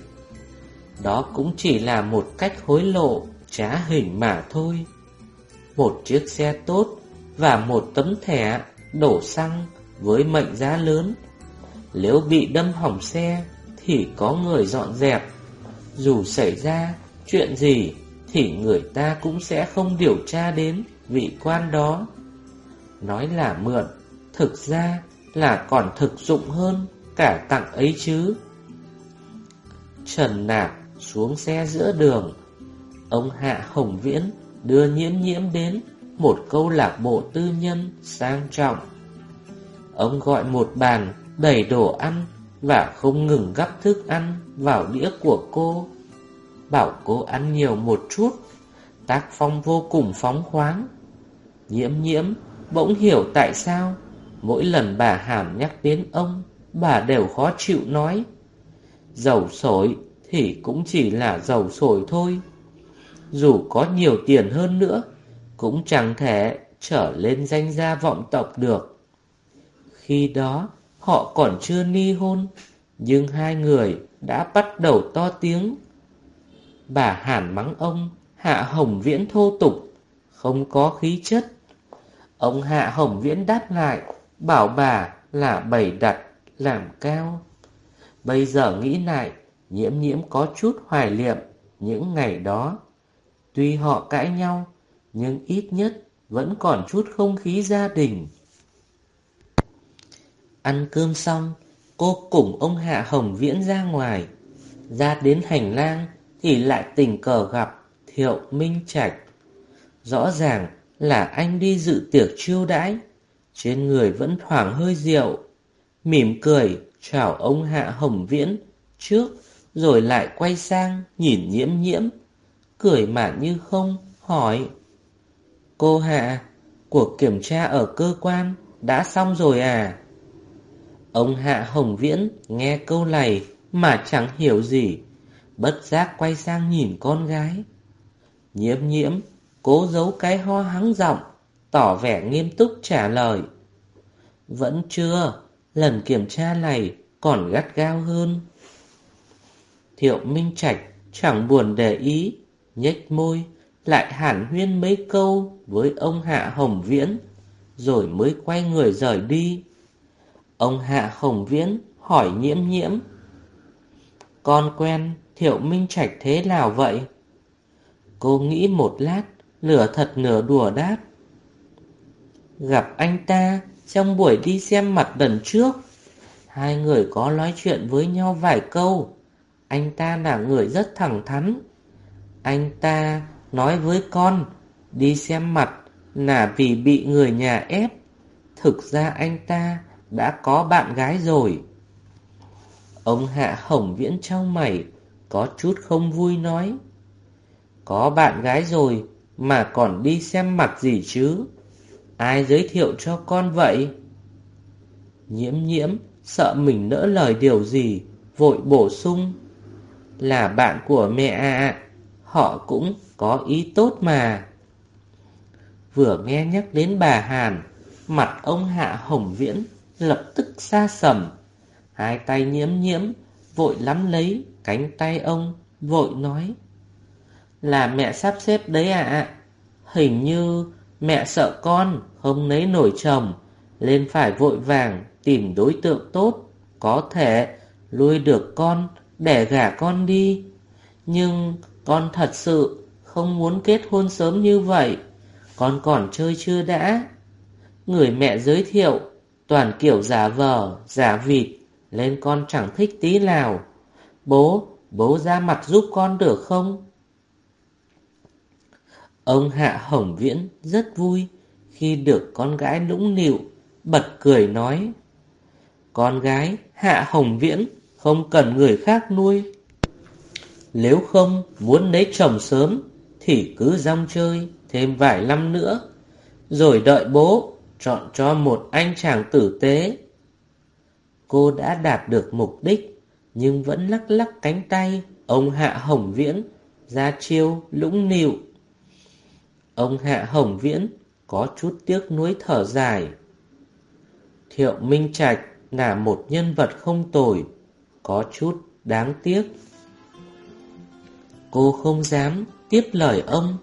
Đó cũng chỉ là một cách hối lộ trá hình mà thôi. Một chiếc xe tốt và một tấm thẻ đổ xăng với mệnh giá lớn. Nếu bị đâm hỏng xe thì có người dọn dẹp. Dù xảy ra chuyện gì thì người ta cũng sẽ không điều tra đến vị quan đó. Nói là mượn, thực ra là còn thực dụng hơn cả tặng ấy chứ. Trần Nạp xuống xe giữa đường, ông Hạ Hồng Viễn đưa nhiễm nhiễm đến một câu lạc bộ tư nhân sang trọng. Ông gọi một bàn đầy đồ ăn và không ngừng gắp thức ăn vào đĩa của cô. Bảo cô ăn nhiều một chút, tác phong vô cùng phóng khoáng. Nhiễm nhiễm bỗng hiểu tại sao mỗi lần bà Hàm nhắc đến ông, bà đều khó chịu nói. Dầu sổi thì cũng chỉ là dầu sổi thôi. Dù có nhiều tiền hơn nữa, cũng chẳng thể trở lên danh gia vọng tộc được. Khi đó, họ còn chưa ly hôn, nhưng hai người đã bắt đầu to tiếng. Bà Hàn mắng ông Hạ Hồng Viễn thô tục, không có khí chất. Ông Hạ Hồng Viễn đáp lại, bảo bà là bày đặt, làm cao. Bây giờ nghĩ lại, nhiễm nhiễm có chút hoài niệm những ngày đó. Tuy họ cãi nhau, nhưng ít nhất vẫn còn chút không khí gia đình. Ăn cơm xong, cô cùng ông Hạ Hồng Viễn ra ngoài. Ra đến hành lang thì lại tình cờ gặp Thiệu Minh Trạch. Rõ ràng là anh đi dự tiệc chiêu đãi, trên người vẫn thoảng hơi rượu. Mỉm cười chào ông Hạ Hồng Viễn trước rồi lại quay sang nhìn nhiễm nhiễm. Cười mà như không, hỏi. Cô Hạ, cuộc kiểm tra ở cơ quan đã xong rồi à? Ông Hạ Hồng Viễn nghe câu này mà chẳng hiểu gì, bất giác quay sang nhìn con gái. Nhiễm nhiễm, cố giấu cái ho hắng giọng, tỏ vẻ nghiêm túc trả lời. Vẫn chưa, lần kiểm tra này còn gắt gao hơn. Thiệu Minh Trạch chẳng buồn để ý, nhếch môi, lại hàn huyên mấy câu với ông Hạ Hồng Viễn, rồi mới quay người rời đi. Ông Hạ Hồng Viễn hỏi nhiễm nhiễm. Con quen Thiệu Minh Trạch thế nào vậy? Cô nghĩ một lát, nửa thật nửa đùa đáp. Gặp anh ta trong buổi đi xem mặt lần trước. Hai người có nói chuyện với nhau vài câu. Anh ta là người rất thẳng thắn. Anh ta nói với con, đi xem mặt là vì bị người nhà ép. Thực ra anh ta đã có bạn gái rồi. Ông Hạ Hồng Viễn trong mày, có chút không vui nói. Có bạn gái rồi mà còn đi xem mặt gì chứ? Ai giới thiệu cho con vậy? Nhiễm nhiễm sợ mình nỡ lời điều gì, vội bổ sung. Là bạn của mẹ ạ, họ cũng có ý tốt mà. Vừa nghe nhắc đến bà Hàn, mặt ông Hạ Hồng Viễn lập tức xa sầm. Hai tay nhiễm nhiễm, vội lắm lấy cánh tay ông, vội nói. Là mẹ sắp xếp đấy ạ. Hình như mẹ sợ con không lấy nổi chồng, nên phải vội vàng tìm đối tượng tốt, có thể nuôi được con để gả con đi. Nhưng con thật sự không muốn kết hôn sớm như vậy, con còn chơi chưa đã. Người mẹ giới thiệu, toàn kiểu giả vờ, giả vịt, nên con chẳng thích tí nào. Bố, bố ra mặt giúp con được không? Ông Hạ Hồng Viễn rất vui khi được con gái nũng nịu, bật cười nói. Con gái Hạ Hồng Viễn không cần người khác nuôi. Nếu không muốn lấy chồng sớm thì cứ rong chơi thêm vài năm nữa, rồi đợi bố chọn cho một anh chàng tử tế. Cô đã đạt được mục đích, nhưng vẫn lắc lắc cánh tay ông Hạ Hồng Viễn ra chiêu lũng nịu. Ông Hạ Hồng Viễn có chút tiếc nuối thở dài. Thiệu Minh Trạch là một nhân vật không tồi, có chút đáng tiếc. Cô không dám tiếp lời ông,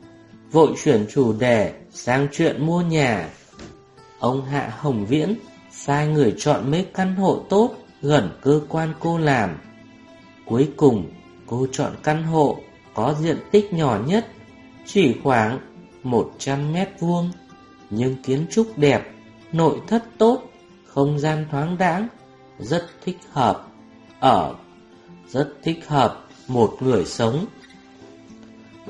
vội chuyển chủ đề sang chuyện mua nhà. Ông Hạ Hồng Viễn sai người chọn mấy căn hộ tốt gần cơ quan cô làm. Cuối cùng, cô chọn căn hộ có diện tích nhỏ nhất, chỉ khoảng 100 mét vuông, nhưng kiến trúc đẹp, nội thất tốt, không gian thoáng đãng, rất thích hợp ở, rất thích hợp một người sống.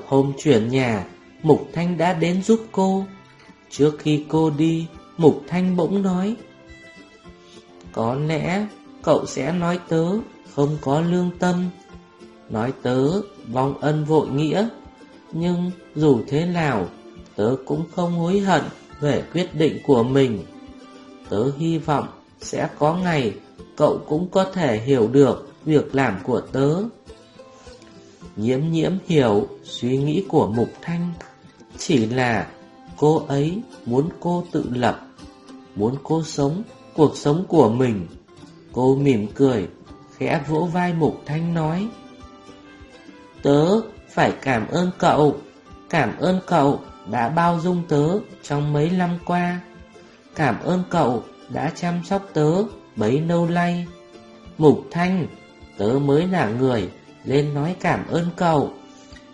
Hôm chuyển nhà, Mục Thanh đã đến giúp cô. Trước khi cô đi, Mục Thanh bỗng nói Có lẽ cậu sẽ nói tớ không có lương tâm Nói tớ vong ân vội nghĩa Nhưng dù thế nào Tớ cũng không hối hận về quyết định của mình. Tớ hy vọng sẽ có ngày cậu cũng có thể hiểu được việc làm của tớ. Nhiễm nhiễm hiểu suy nghĩ của Mục Thanh, Chỉ là cô ấy muốn cô tự lập, Muốn cô sống cuộc sống của mình. Cô mỉm cười, Khẽ vỗ vai Mục Thanh nói, Tớ phải cảm ơn cậu, Cảm ơn cậu đã bao dung tớ trong mấy năm qua. Cảm ơn cậu đã chăm sóc tớ bấy lâu nay. Mục Thanh, Tớ mới là người lên nói cảm ơn cậu.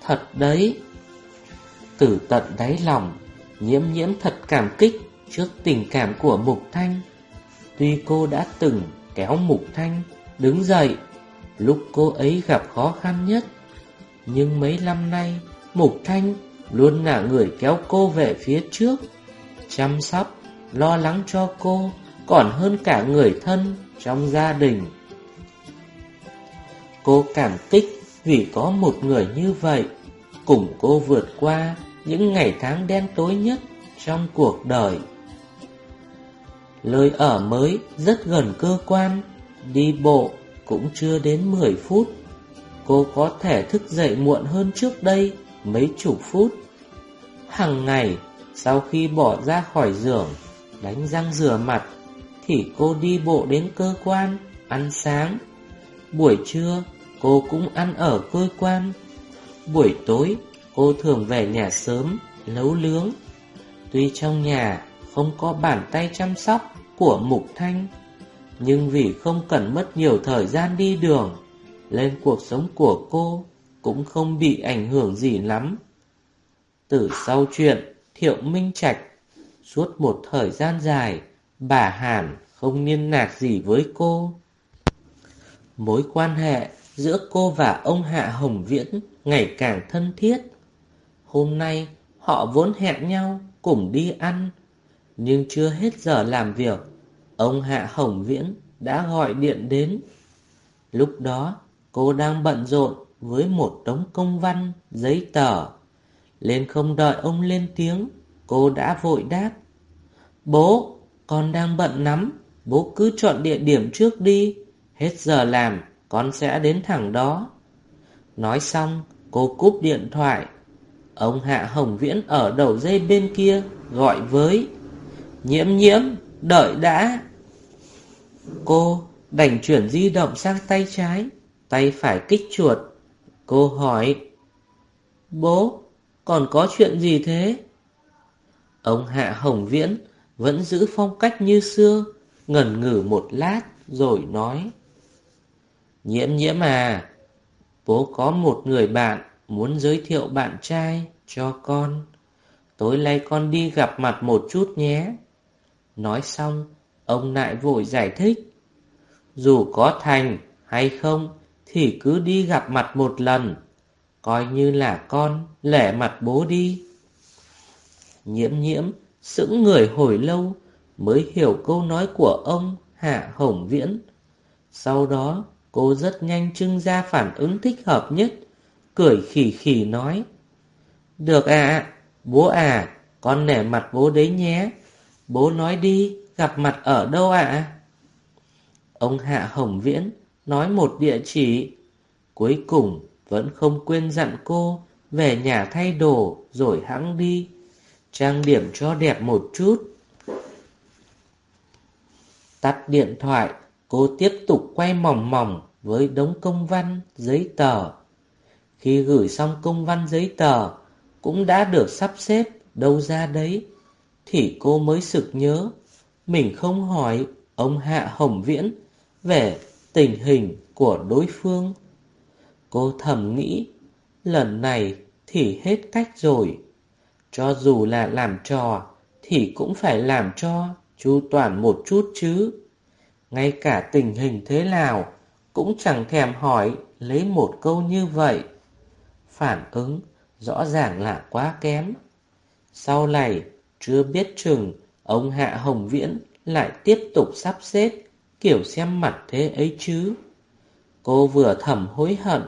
Thật đấy. Từ tận đáy lòng, Nhiễm nhiễm thật cảm kích Trước tình cảm của Mục Thanh. Tuy cô đã từng kéo Mục Thanh đứng dậy, Lúc cô ấy gặp khó khăn nhất, Nhưng mấy năm nay, Mục Thanh luôn là người kéo cô về phía trước Chăm sóc, lo lắng cho cô Còn hơn cả người thân trong gia đình. Cô cảm kích vì có một người như vậy. Cùng cô vượt qua những ngày tháng đen tối nhất trong cuộc đời. Lời ở mới rất gần cơ quan Đi bộ cũng chưa đến 10 phút. Cô có thể thức dậy muộn hơn trước đây mấy chục phút. Hằng ngày, sau khi bỏ ra khỏi giường, Đánh răng rửa mặt, Thì cô đi bộ đến cơ quan, Ăn sáng. Buổi trưa, cô cũng ăn ở cơ quan. Buổi tối, cô thường về nhà sớm, Nấu nướng. Tuy trong nhà không có bàn tay chăm sóc của Mục Thanh, Nhưng vì không cần mất nhiều thời gian đi đường, Lên cuộc sống của cô cũng không bị ảnh hưởng gì lắm. Từ sau chuyện, Thiệu Minh Trạch, Suốt một thời gian dài, Bà Hàn không liên lạc gì với cô. Mối quan hệ giữa cô và ông Hạ Hồng Viễn ngày càng thân thiết. Hôm nay, họ vốn hẹn nhau cùng đi ăn, Nhưng chưa hết giờ làm việc, Ông Hạ Hồng Viễn đã gọi điện đến. Lúc đó, cô đang bận rộn với một đống công văn, giấy tờ. Lên không đợi ông lên tiếng Cô đã vội đáp. Bố, con đang bận lắm Bố cứ chọn địa điểm trước đi Hết giờ làm Con sẽ đến thẳng đó. Nói xong cô cúp điện thoại. Ông Hạ Hồng Viễn ở đầu dây bên kia Gọi với Nhiễm nhiễm Đợi đã. Cô đành chuyển di động sang tay trái Tay phải kích chuột. Cô hỏi, Bố, Còn có chuyện gì thế? Ông Hạ Hồng Viễn Vẫn giữ phong cách như xưa Ngần ngử một lát Rồi nói, Nhiễm nhiễm à Bố có một người bạn Muốn giới thiệu bạn trai cho con. Tối nay con đi gặp mặt một chút nhé. Nói xong, Ông lại vội giải thích, Dù có thành hay không thì cứ đi gặp mặt một lần. Coi như là con, lẻ mặt bố đi. Nhiễm nhiễm, Sững người hồi lâu, Mới hiểu câu nói của ông Hạ Hồng Viễn. Sau đó, cô rất nhanh trưng ra phản ứng thích hợp nhất, Cười khỉ khỉ nói, Được ạ, Bố à Con nể mặt bố đấy nhé. Bố nói đi, Gặp mặt ở đâu ạ? Ông Hạ Hồng Viễn Nói một địa chỉ. Cuối cùng vẫn không quên dặn cô Về nhà thay đồ Rồi hãng đi. Trang điểm cho đẹp một chút. Tắt điện thoại Cô tiếp tục quay mỏng mỏng Với đống công văn, giấy tờ. Khi gửi xong công văn giấy tờ cũng đã được sắp xếp đâu ra đấy, thì cô mới sực nhớ. Mình không hỏi ông Hạ Hồng Viễn về tình hình của đối phương. Cô thầm nghĩ, lần này thì hết cách rồi. Cho dù là làm trò thì cũng phải làm cho chu toàn một chút chứ. Ngay cả tình hình thế nào cũng chẳng thèm hỏi lấy một câu như vậy. Phản ứng rõ ràng là quá kém. Sau này chưa biết chừng ông Hạ Hồng Viễn lại tiếp tục sắp xếp kiểu xem mặt thế ấy chứ. Cô vừa thầm hối hận,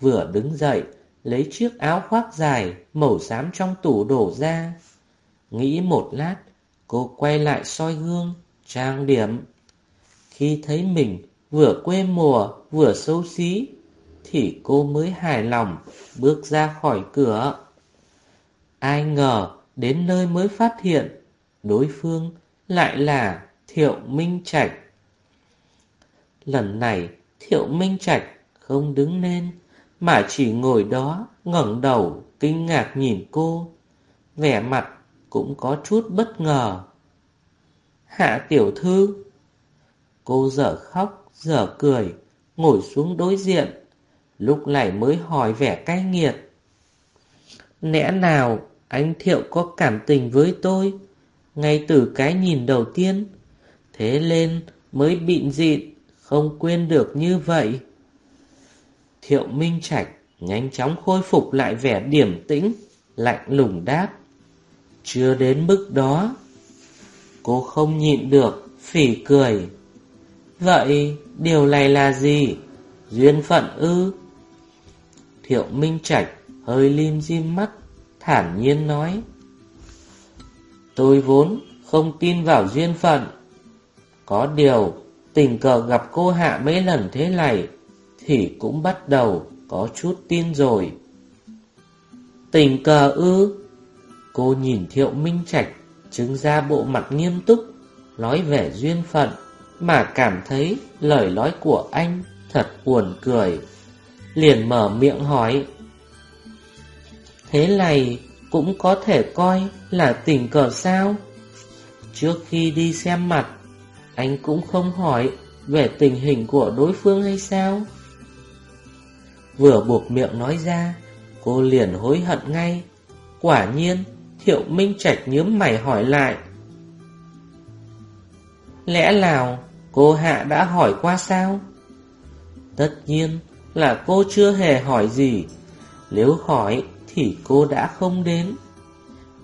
vừa đứng dậy lấy chiếc áo khoác dài màu xám trong tủ đổ ra. Nghĩ một lát, cô quay lại soi gương, trang điểm. Khi thấy mình vừa quê mùa vừa xấu xí, thì cô mới hài lòng bước ra khỏi cửa. Ai ngờ đến nơi mới phát hiện đối phương lại là Thiệu Minh Trạch. Lần này Thiệu Minh Trạch không đứng lên mà chỉ ngồi đó ngẩng đầu kinh ngạc nhìn cô, vẻ mặt cũng có chút bất ngờ. Hạ tiểu thư Cô dở khóc, dở cười, ngồi xuống đối diện, lúc này mới hỏi vẻ cay nghiệt. Lẽ nào anh Thiệu có cảm tình với tôi, ngay từ cái nhìn đầu tiên, thế lên mới bịn dịn, không quên được như vậy. Thiệu Minh Trạch nhanh chóng khôi phục lại vẻ điểm tĩnh, lạnh lùng đáp. Chưa đến mức đó. Cô không nhịn được, phỉ cười. Vậy điều này là gì? Duyên phận ư? Thiệu Minh Trạch hơi lim dim mắt, thản nhiên nói. Tôi vốn không tin vào duyên phận. Có điều, tình cờ gặp cô Hạ mấy lần thế này, thì cũng bắt đầu có chút tin rồi. Tình cờ ư? Cô nhìn Thiệu Minh Trạch chứng ra bộ mặt nghiêm túc, nói về duyên phận, mà cảm thấy lời nói của anh thật buồn cười. Liền mở miệng hỏi. Thế này cũng có thể coi là tình cờ sao? Trước khi đi xem mặt, anh cũng không hỏi về tình hình của đối phương hay sao? Vừa buộc miệng nói ra, cô liền hối hận ngay. Quả nhiên, Thiệu Minh Trạch nhớm mày hỏi lại. Lẽ nào cô Hạ đã hỏi qua sao? Tất nhiên là cô chưa hề hỏi gì. Nếu hỏi thì cô đã không đến.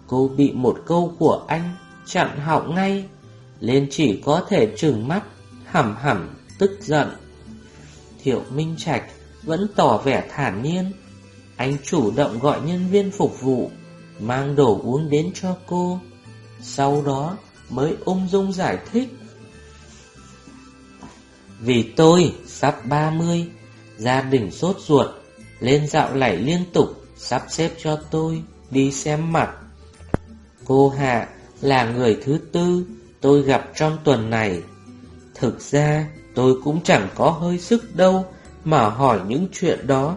Cô bị một câu của anh chặn họng ngay, liên chỉ có thể trừng mắt, hầm hầm tức giận. Thiệu Minh Trạch vẫn tỏ vẻ thản nhiên. Anh chủ động gọi nhân viên phục vụ, mang đồ uống đến cho cô. Sau đó mới ung dung giải thích. Vì tôi sắp 30, gia đình sốt ruột, lên dạo lảy liên tục, sắp xếp cho tôi đi xem mặt. Cô Hạ là người thứ tư tôi gặp trong tuần này. Thực ra tôi cũng chẳng có hơi sức đâu mà hỏi những chuyện đó.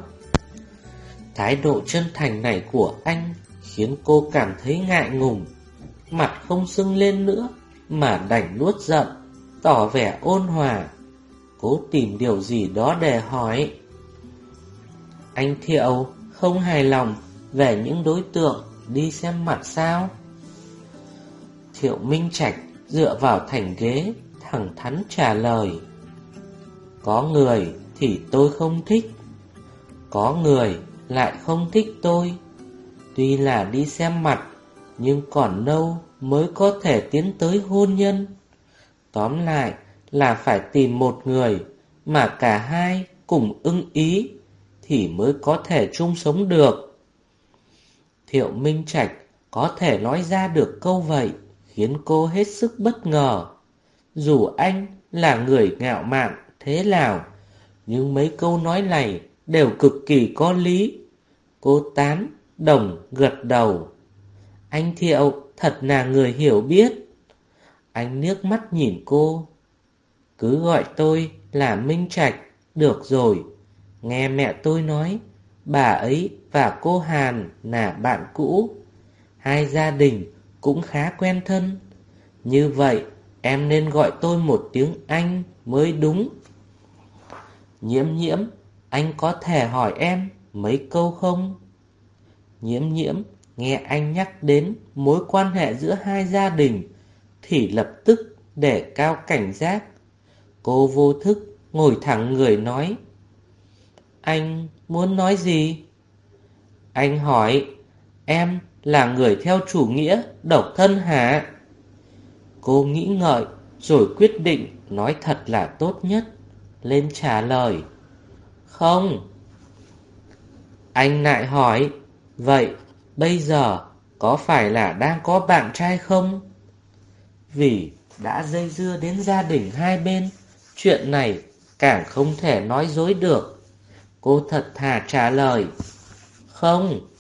Thái độ chân thành này của anh khiến cô cảm thấy ngại ngùng, mặt không sưng lên nữa mà đành nuốt giận, tỏ vẻ ôn hòa. Cố tìm điều gì đó để hỏi. Anh Thiệu không hài lòng về những đối tượng đi xem mặt sao? Thiệu Minh Trạch dựa vào thành ghế, thẳng thắn trả lời. Có người thì tôi không thích. Có người lại không thích tôi. Tuy là đi xem mặt, nhưng còn lâu mới có thể tiến tới hôn nhân. Tóm lại là phải tìm một người mà cả hai cùng ưng ý thì mới có thể chung sống được. Thiệu Minh Trạch có thể nói ra được câu vậy khiến cô hết sức bất ngờ. Dù anh là người ngạo mạn thế nào, nhưng mấy câu nói này đều cực kỳ có lý. Cô tán, đồng, gật đầu. Anh Thiệu thật là người hiểu biết. Anh nước mắt nhìn cô. Cứ gọi tôi là Minh Trạch, được rồi. Nghe mẹ tôi nói, bà ấy và cô Hàn là bạn cũ. Hai gia đình cũng khá quen thân. Như vậy, em nên gọi tôi một tiếng anh mới đúng. Nhiễm nhiễm, anh có thể hỏi em mấy câu không? Nhiễm nhiễm, nghe anh nhắc đến mối quan hệ giữa hai gia đình, thì lập tức để cao cảnh giác. Cô vô thức ngồi thẳng người nói. Anh muốn nói gì? Anh hỏi, em là người theo chủ nghĩa độc thân hả? Cô nghĩ ngợi rồi quyết định nói thật là tốt nhất. Lên trả lời. Không. Anh lại hỏi, vậy bây giờ có phải là đang có bạn trai không? Vì đã dây dưa đến gia đình hai bên, chuyện này càng không thể nói dối được. Cô thật thà trả lời, không.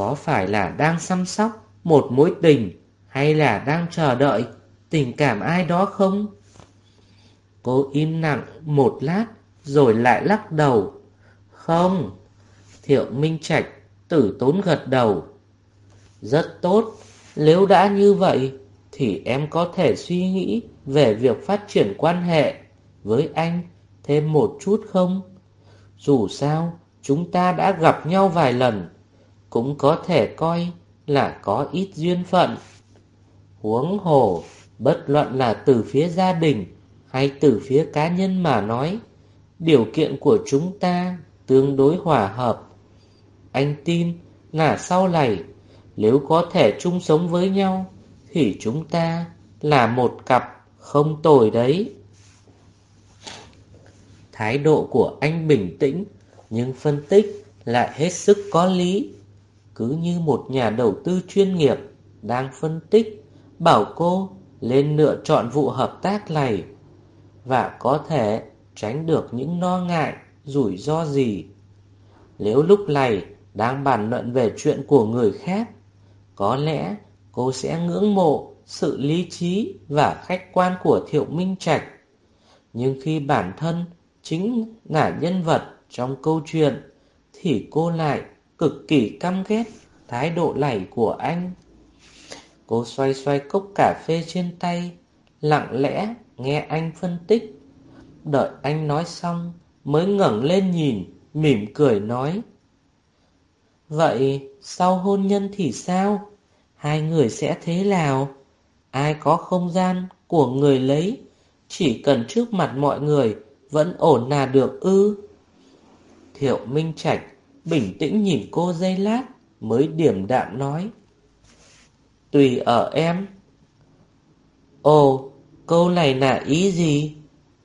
Có phải là đang chăm sóc một mối tình hay là đang chờ đợi tình cảm ai đó không? Cô im lặng một lát rồi lại lắc đầu. Không. Thiệu Minh Trạch tử tốn gật đầu. Rất tốt, nếu đã như vậy thì em có thể suy nghĩ về việc phát triển quan hệ với anh thêm một chút không? Dù sao, chúng ta đã gặp nhau vài lần, cũng có thể coi là có ít duyên phận. Huống hồ, bất luận là từ phía gia đình hay từ phía cá nhân mà nói, điều kiện của chúng ta tương đối hòa hợp. Anh tin là sau này, nếu có thể chung sống với nhau, thì chúng ta là một cặp không tồi đấy. Thái độ của anh bình tĩnh, nhưng phân tích lại hết sức có lý. Cứ như một nhà đầu tư chuyên nghiệp đang phân tích, bảo cô lên lựa chọn vụ hợp tác này và có thể tránh được những lo ngại, rủi ro gì. Nếu lúc này đang bàn luận về chuyện của người khác, có lẽ cô sẽ ngưỡng mộ sự lý trí và khách quan của Thiệu Minh Trạch. Nhưng khi bản thân chính là nhân vật trong câu chuyện, thì cô lại cực kỳ căm ghét thái độ này của anh. Cô xoay xoay cốc cà phê trên tay, lặng lẽ nghe anh phân tích. Đợi anh nói xong, mới ngẩng lên nhìn, mỉm cười nói. Vậy sau hôn nhân thì sao? Hai người sẽ thế nào? Ai có không gian của người lấy, chỉ cần trước mặt mọi người vẫn ổn là được ư? Thiệu Minh Trạch bình tĩnh nhìn cô dây lát mới điểm đạm nói. Tùy ở em. Ồ, câu này là ý gì?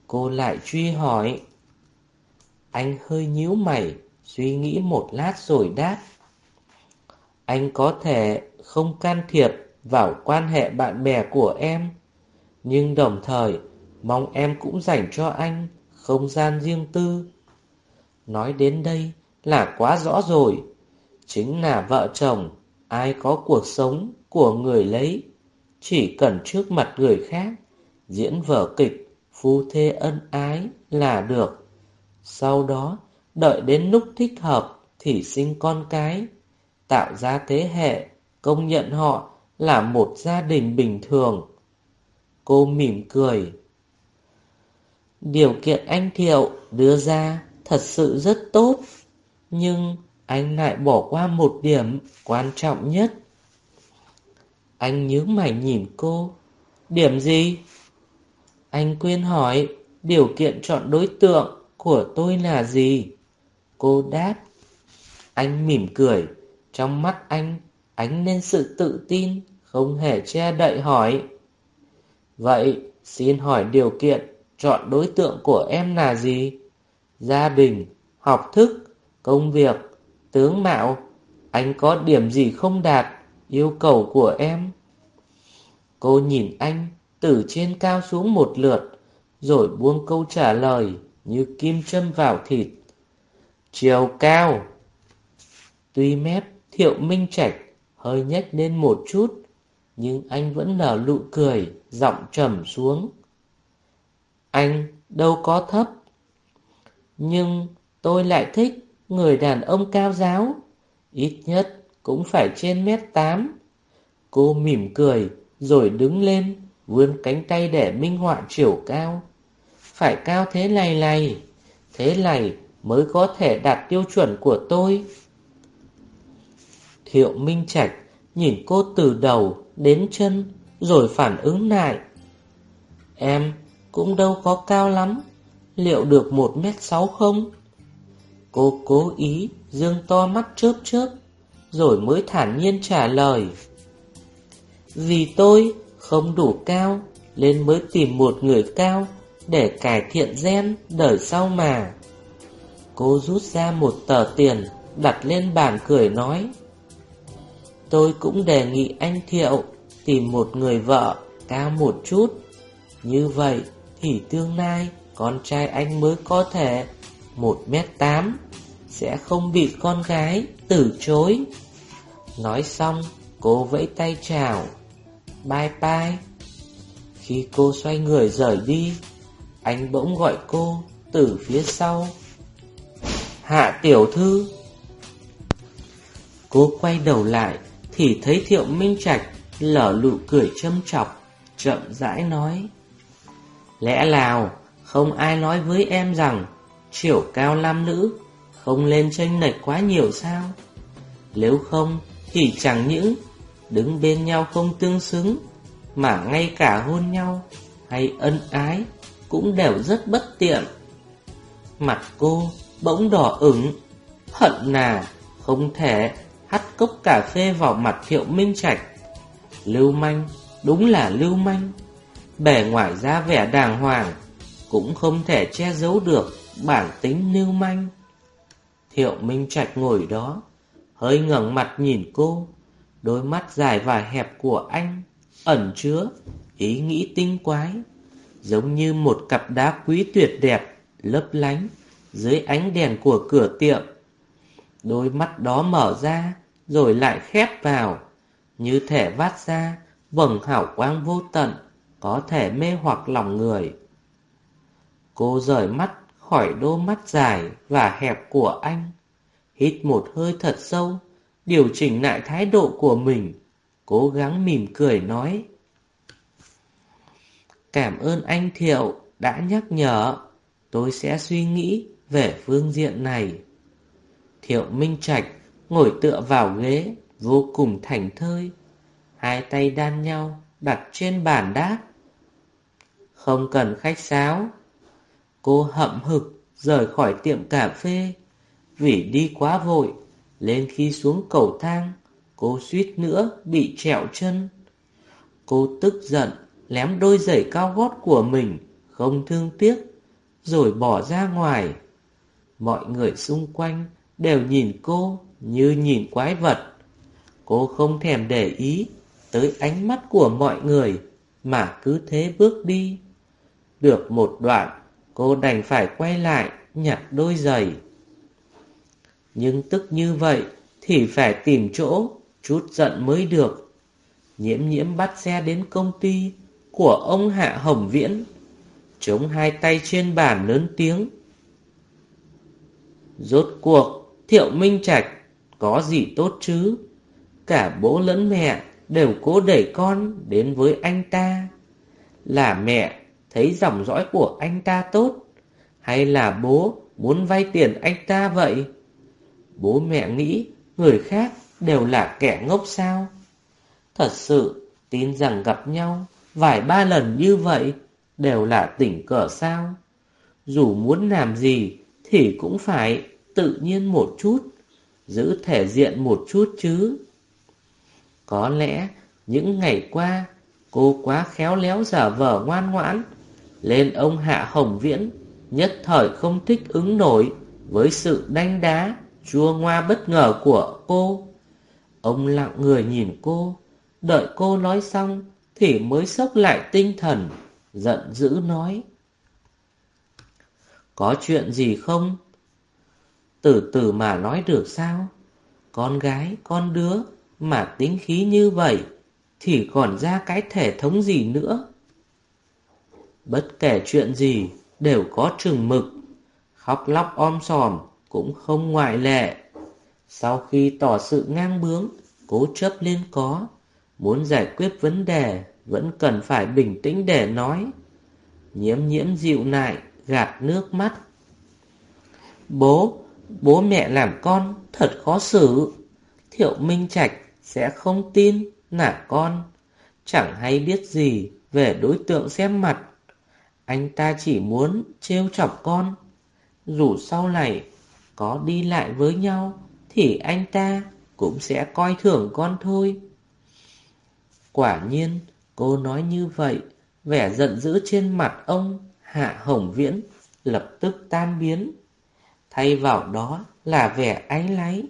Cô lại truy hỏi. Anh hơi nhíu mày, suy nghĩ một lát rồi đáp. Anh có thể không can thiệp vào quan hệ bạn bè của em, nhưng đồng thời mong em cũng dành cho anh không gian riêng tư. Nói đến đây là quá rõ rồi, chính là vợ chồng, ai có cuộc sống của người lấy, chỉ cần trước mặt người khác, diễn vở kịch, phu thê ân ái là được. Sau đó, đợi đến lúc thích hợp thì sinh con cái, tạo ra thế hệ, công nhận họ là một gia đình bình thường. Cô mỉm cười. Điều kiện anh Thiệu đưa ra thật sự rất tốt, nhưng anh lại bỏ qua một điểm quan trọng nhất. Anh nhớ mày nhìn cô. Điểm gì? Anh quên hỏi điều kiện chọn đối tượng của tôi là gì? Cô đáp. Anh mỉm cười. Trong mắt anh, ánh lên sự tự tin, không hề che đậy hỏi. Vậy, xin hỏi điều kiện chọn đối tượng của em là gì? Gia đình, học thức, công việc, tướng mạo, anh có điểm gì không đạt yêu cầu của em? Cô nhìn anh từ trên cao xuống một lượt, rồi buông câu trả lời như kim châm vào thịt. Chiều cao. Tuy mép thiệu minh trạch hơi nhếch lên một chút, nhưng anh vẫn nở nụ cười, giọng trầm xuống. Anh đâu có thấp. Nhưng tôi lại thích người đàn ông cao giáo, ít nhất cũng phải trên mét tám. Cô mỉm cười, rồi đứng lên, vươn cánh tay để minh họa chiều cao. Phải cao thế này này, thế này mới có thể đạt tiêu chuẩn của tôi. Thiệu Minh Trạch nhìn cô từ đầu đến chân, rồi phản ứng lại. Em cũng đâu có cao lắm, liệu được một mét sáu không? Cô cố ý dương to mắt chớp chớp, rồi mới thản nhiên trả lời. Vì tôi không đủ cao, nên mới tìm một người cao để cải thiện gen đời sau mà. Cô rút ra một tờ tiền, đặt lên bàn cười nói. Tôi cũng đề nghị anh Thiệu tìm một người vợ cao một chút. Như vậy thì tương lai con trai anh mới có thể 1m8 sẽ không bị con gái từ chối. Nói xong, cô vẫy tay chào. Bye bye. Khi cô xoay người rời đi, anh bỗng gọi cô từ phía sau. Hạ tiểu thư. Cô quay đầu lại thì thấy Thiệu Minh Trạch lở lụ cười châm chọc, chậm rãi nói. Lẽ nào không ai nói với em rằng chiều cao nam nữ không lên tranh lệch quá nhiều sao? Nếu không thì chẳng những đứng bên nhau không tương xứng mà ngay cả hôn nhau hay ân ái cũng đều rất bất tiện. Mặt cô bỗng đỏ ửng, hận là không thể hắt cốc cà phê vào mặt Thiệu Minh Trạch. Lưu manh, đúng là lưu manh. Bề ngoài ra vẻ đàng hoàng, cũng không thể che giấu được bản tính lưu manh. Thiệu Minh Trạch ngồi đó, hơi ngẩng mặt nhìn cô, đôi mắt dài và hẹp của anh ẩn chứa ý nghĩ tinh quái, giống như một cặp đá quý tuyệt đẹp, lấp lánh dưới ánh đèn của cửa tiệm. Đôi mắt đó mở ra, rồi lại khép vào, như thể vát ra vầng hảo quang vô tận, có thể mê hoặc lòng người. Cô rời mắt khỏi đôi mắt dài và hẹp của anh, hít một hơi thật sâu, điều chỉnh lại thái độ của mình, cố gắng mỉm cười nói. Cảm ơn anh Thiệu đã nhắc nhở, tôi sẽ suy nghĩ về phương diện này. Thiệu Minh Trạch ngồi tựa vào ghế, vô cùng thành thơi. Hai tay đan nhau, đặt trên bàn đáp. Không cần khách sáo. Cô hậm hực rời khỏi tiệm cà phê. Vì đi quá vội, lên khi xuống cầu thang, cô suýt nữa bị trẹo chân. Cô tức giận, lém đôi giày cao gót của mình, không thương tiếc, rồi bỏ ra ngoài. Mọi người xung quanh đều nhìn cô như nhìn quái vật. Cô không thèm để ý tới ánh mắt của mọi người mà cứ thế bước đi. Được một đoạn, cô đành phải quay lại nhặt đôi giày. Nhưng tức như vậy thì phải tìm chỗ chút giận mới được. Nhiễm nhiễm bắt xe đến công ty của ông Hạ Hồng Viễn, chống hai tay trên bàn lớn tiếng. Rốt cuộc, Thiệu Minh Trạch có gì tốt chứ? Cả bố lẫn mẹ đều cố đẩy con đến với anh ta. Là mẹ thấy dòng dõi của anh ta tốt, hay là bố muốn vay tiền anh ta vậy? Bố mẹ nghĩ người khác đều là kẻ ngốc sao? Thật sự tin rằng gặp nhau vài ba lần như vậy đều là tỉnh cờ sao? Dù muốn làm gì thì cũng phải tự nhiên một chút, giữ thể diện một chút chứ. Có lẽ những ngày qua cô quá khéo léo giả vờ ngoan ngoãn, lên ông Hạ Hồng Viễn nhất thời không thích ứng nổi với sự đánh đá, chua ngoa bất ngờ của cô. Ông lặng người nhìn cô, đợi cô nói xong thì mới sốc lại tinh thần, giận dữ nói. Có chuyện gì không? Từ từ mà nói được sao? Con gái, con đứa mà tính khí như vậy thì còn ra cái thể thống gì nữa? Bất kể chuyện gì đều có chừng mực. Khóc lóc om sòm cũng không ngoại lệ. Sau khi tỏ sự ngang bướng, cố chấp lên có, muốn giải quyết vấn đề vẫn cần phải bình tĩnh để nói. Nhiễm nhiễm dịu nại, gạt nước mắt. Bố, bố mẹ làm con thật khó xử. Thiệu Minh Trạch sẽ không tin là con chẳng hay biết gì về đối tượng xem mặt. Anh ta chỉ muốn trêu chọc con. Dù sau này có đi lại với nhau thì anh ta cũng sẽ coi thường con thôi. Quả nhiên, cô nói như vậy, vẻ giận dữ trên mặt ông Hạ Hồng Viễn lập tức tan biến. Thay vào đó là vẻ áy láy.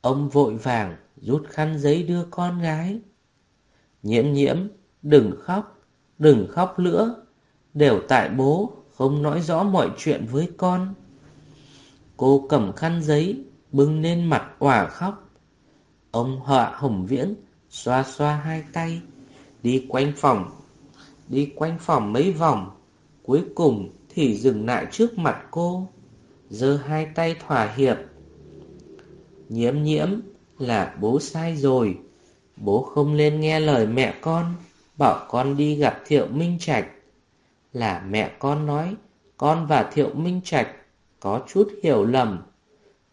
Ông vội vàng rút khăn giấy đưa con gái. Nhiễm nhiễm, đừng khóc, đừng khóc nữa. Đều tại bố không nói rõ mọi chuyện với con. Cô cầm khăn giấy, bưng lên mặt òa khóc. Ông họa hồng viễn, xoa xoa hai tay, đi quanh phòng. Đi quanh phòng mấy vòng, cuối cùng thì dừng lại trước mặt cô, giơ hai tay thỏa hiệp. Nhiễm nhiễm là bố sai rồi, bố không nên nghe lời mẹ con, bảo con đi gặp Thiệu Minh Trạch. Là mẹ con nói, con và Thiệu Minh Trạch có chút hiểu lầm.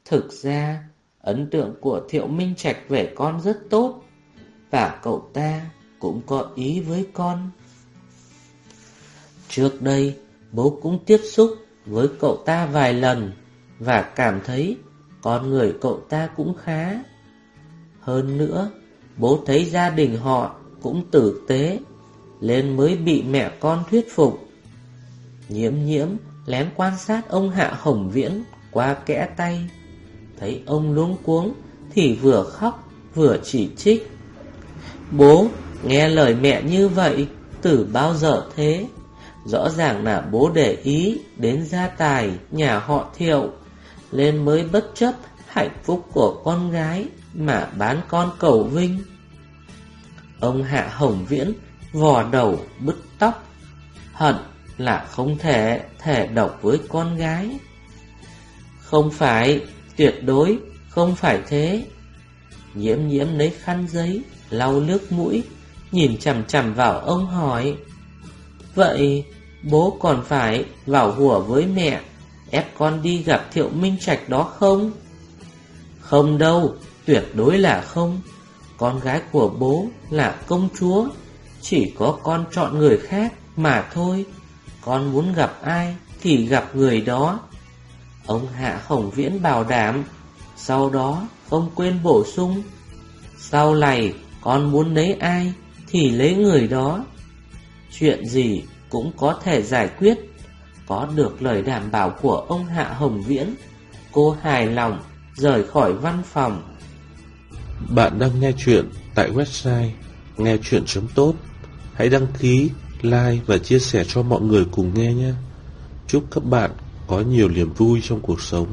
Thực ra, ấn tượng của Thiệu Minh Trạch về con rất tốt, và cậu ta cũng có ý với con. Trước đây, bố cũng tiếp xúc với cậu ta vài lần và cảm thấy con người cậu ta cũng khá. Hơn nữa, bố thấy gia đình họ cũng tử tế, nên mới bị mẹ con thuyết phục. Nhiễm nhiễm lén quan sát ông Hạ Hồng Viễn qua kẽ tay, thấy ông luống cuống thì vừa khóc vừa chỉ trích. Bố, nghe lời mẹ như vậy, từ bao giờ thế? Rõ ràng là bố để ý đến gia tài nhà họ thiệu, nên mới bất chấp hạnh phúc của con gái mà bán con cầu vinh. Ông Hạ Hồng Viễn vò đầu bứt tóc, hận là không thể thể độc với con gái. Không phải, tuyệt đối, không phải thế. Nhiễm nhiễm lấy khăn giấy, lau nước mũi, nhìn chằm chằm vào ông hỏi. Vậy, bố còn phải vào hùa với mẹ, ép con đi gặp Thiệu Minh Trạch đó không? Không đâu, tuyệt đối là không. Con gái của bố là công chúa, chỉ có con chọn người khác mà thôi. Con muốn gặp ai thì gặp người đó. Ông Hạ Hồng Viễn bảo đảm, sau đó không quên bổ sung. Sau này con muốn lấy ai thì lấy người đó. Chuyện gì cũng có thể giải quyết. Có được lời đảm bảo của ông Hạ Hồng Viễn, cô hài lòng rời khỏi văn phòng. Bạn đang nghe chuyện tại website nghe chuyện.top. Hãy đăng ký, like và chia sẻ cho mọi người cùng nghe nhé. Chúc các bạn có nhiều niềm vui trong cuộc sống.